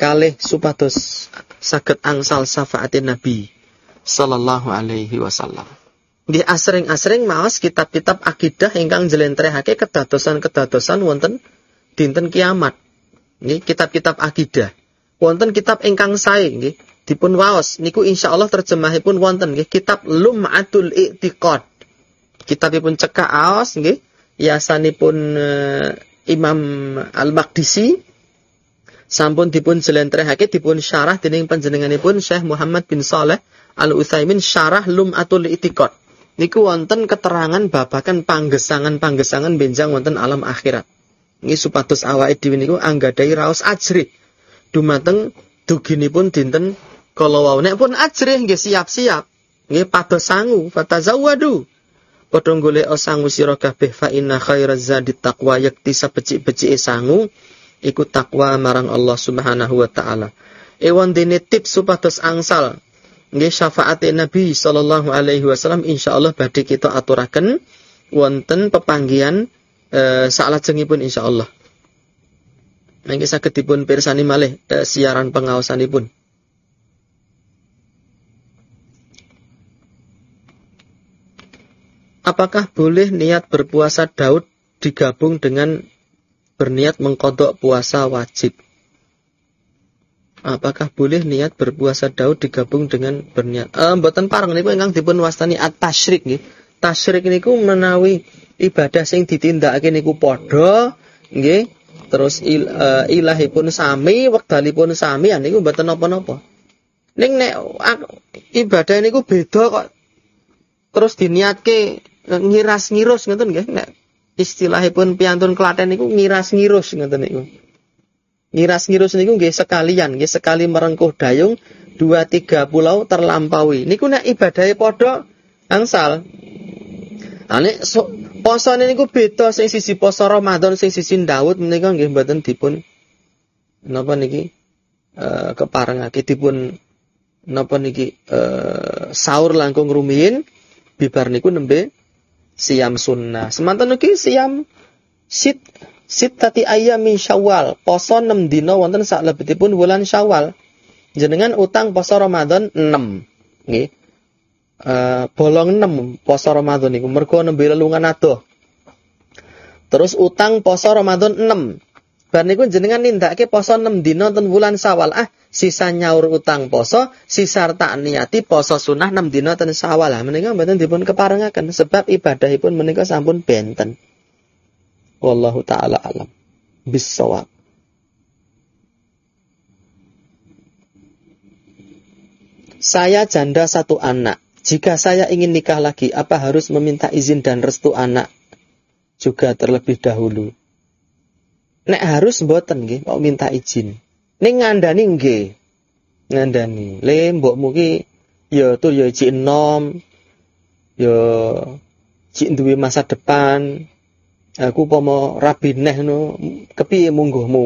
kalih supados saged angsal syafaatin Nabi sallallahu alaihi wasallam. Di asring-asring maos kitab-kitab akidah ingkang njlentrehake kedadosan-kedadosan wonten dinten kiamat. Nggih, kitab-kitab akidah. Wonten kitab ingkang sae nggih, dipun waos niku insyaallah terjemahipun wonten nggih kitab Lum'atul I'tiqad. Kitabipun cekak aos nggih, yasanipun uh, Imam Al-Maqdisi sampun dipun jlentrehake dipun syarah dening panjenenganipun Syekh Muhammad bin Saleh Al Utsaimin syarah Lum'atul Itiqad. Niku wonten keterangan babakan panggesangan-panggesangan benjang wonten alam akhirat. Ini supados awake dhewe niku anggadai raos ajri. Dumateng duginipun dinten kala wau pun ajri nggih siap-siap. Nggih pados sangu fatazawwadu. Padha golek sangu sira kabeh fa inna khairaz zadi taqwa yakti sapecik-becike sangu iku takwa marang Allah Subhanahu wa taala. Ewan dene tips supados angsal nggih syafaat Nabi sallallahu alaihi wasallam insyaallah badhe kita aturaken wonten pepanggihan e, salajengipun insyaallah. Nanging saged dipun pirsani malih e, siaran pengaosanipun. Apakah boleh niat berpuasa Daud digabung dengan berniat mengkodok puasa wajib. Apakah boleh niat berpuasa Daud digabung dengan berniat? Eh, mboten parang niku ingkang dipun wastani at-tasyrik nggih. Tasyrik niku menawi ibadah sing ditindakake niku padha nggih. Terus il, uh, ilahipun sami, wekdalipun sami, ya niku mboten napa-napa. Ning nek ibadah niku beda kok terus diniatke ngiras-ngirus ngoten nggih. Istilahipun piantun Klaten niku ngiras-ngirus ngoten niku. Ngiras-ngirus niku nggih sekalian, nggih sekali merengkuh dayung dua tiga pulau terlampaui. Niku nek ibadahe padha angsal. Ane so, posone niku beda sing sisi poso Ramadan sing sisi Daud menika nggih mboten dipun napa niki e, keparengake dipun napa niki e, sahur langkung rumiyin bibar niku nembe siam sunnah. Semanten ugi siam sit sit tati ayami syawal. Poso 6 dina wonten saklebetipun wulan syawal. Jenengan utang poso Ramadan 6. Nggih. Uh, bolong 6 poso Ramadan niku mergo nembe lelungan adoh. Terus utang poso Ramadan 6. Bar niku jenengan nindakake poso 6 dina ten wulan Syawal. Ah, sisa nyaur utang poso, sisa tak niati poso sunah 6 dina ten Syawal. Ah, menika mboten dipun keparengaken sebab ibadahipun menika sampun benten. Wallahu taala alam. Bisawab. Saya janda satu anak. Jika saya ingin nikah lagi, apa harus meminta izin dan restu anak juga terlebih dahulu? Nek harus mboten nggih, mau minta izin. Ning ngandani nggih. Ngandani. Le mbokmu ki ya tuh ya cik enom. Ya cik duwe masa depan. Aku pomo rabi neh no kepiye mungguhmu.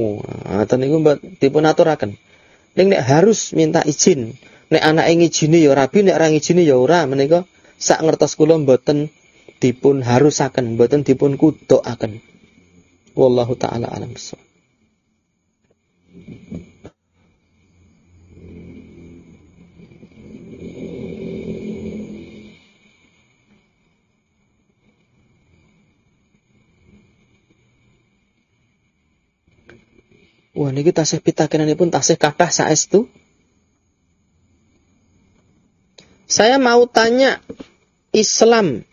Ngoten niku mbok dipun aturaken. Ning nek harus minta izin. Nek anak ngijini ya rabi, nek ora ngijini ya ora. Menika sak ngertos kula mboten dipun harusaken, mboten dipun kudokaken. Wallahu taala alam bisawab. Wah niki tasih pun tasih kathah saestu. Saya mau tanya Islam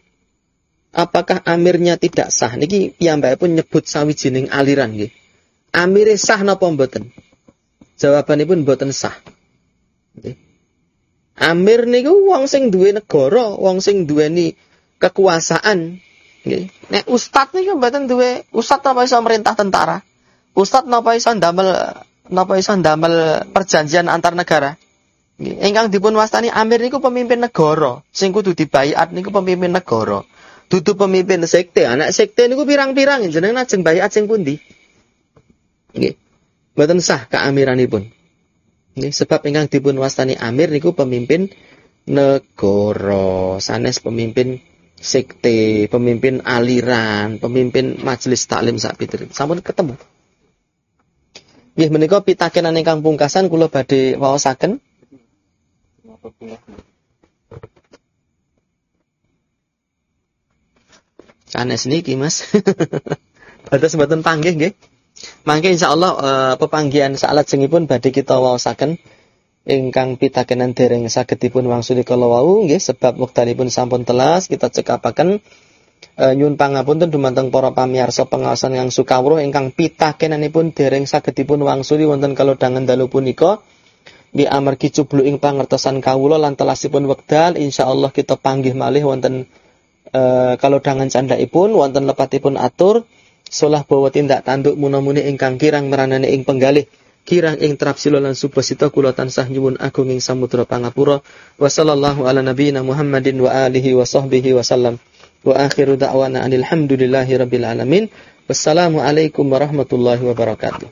apakah amirnya tidak sah? Niki pun nyebut sawijining aliran nggih. Amire sah napa mboten? Jawabanipun mboten sah. Nggih. Amir niku wong sing duwe negara, wong sing duweni kekuasaan. Nggih. Nek ustad niku mboten duwe ustad napa iso merintah tentara? Ustad napa iso ndamel napa iso ndamel perjanjian antar negara? Ingkang dipun wastani Amir niku pemimpin negara, sing kudu dibayat niku pemimpin negara dudu pemimpin sekte. Anak sekte niku pirang-pirang jenengan ajeng bayat sing pundi? Nggih. Mboten sah keamiranipun. Nggih, sebab ingkang dipun wastani amir niku pemimpin negara, sanes pemimpin sekte, pemimpin aliran, pemimpin majelis taklim sak Sampun ketemu. Nggih menika pitakenan ingkang pungkasan kula badhe waosaken. Sanes niki Mas. Batas mboten panggih nggih. Mangke insyaallah uh, pepanggihan salat sengipun badhe kita waosaken ingkang pitakenan dereng saged dipun wangsuli kala wau nggih sebab wektanipun sampun telas kita cekapaken uh, nyun pangapunten dumateng para pamirsa pengawasan yang sukawruh ingkang pitakenanipun dereng saged dipun wangsuli wonten dangan dalu punika. Di amargi cublu ing pangertosan kawula lan telasipun wekdal insyaallah kita panggih malih wonten e, kalau dangan ipun wonten lepatipun atur solah bawa tindak tanduk munamuni ingkang kirang meranane ing penggalih kirang ing trapsilo lan supasita kula tansah nyuwun agung ing samudra pangapura. Wa sallallahu ala nabiyyina Muhammadin wa alihi wa sahbihi wa sallam. Wa akhiru da'wana alhamdulillahi rabbil alamin. Wassalamu alaikum warahmatullahi wabarakatuh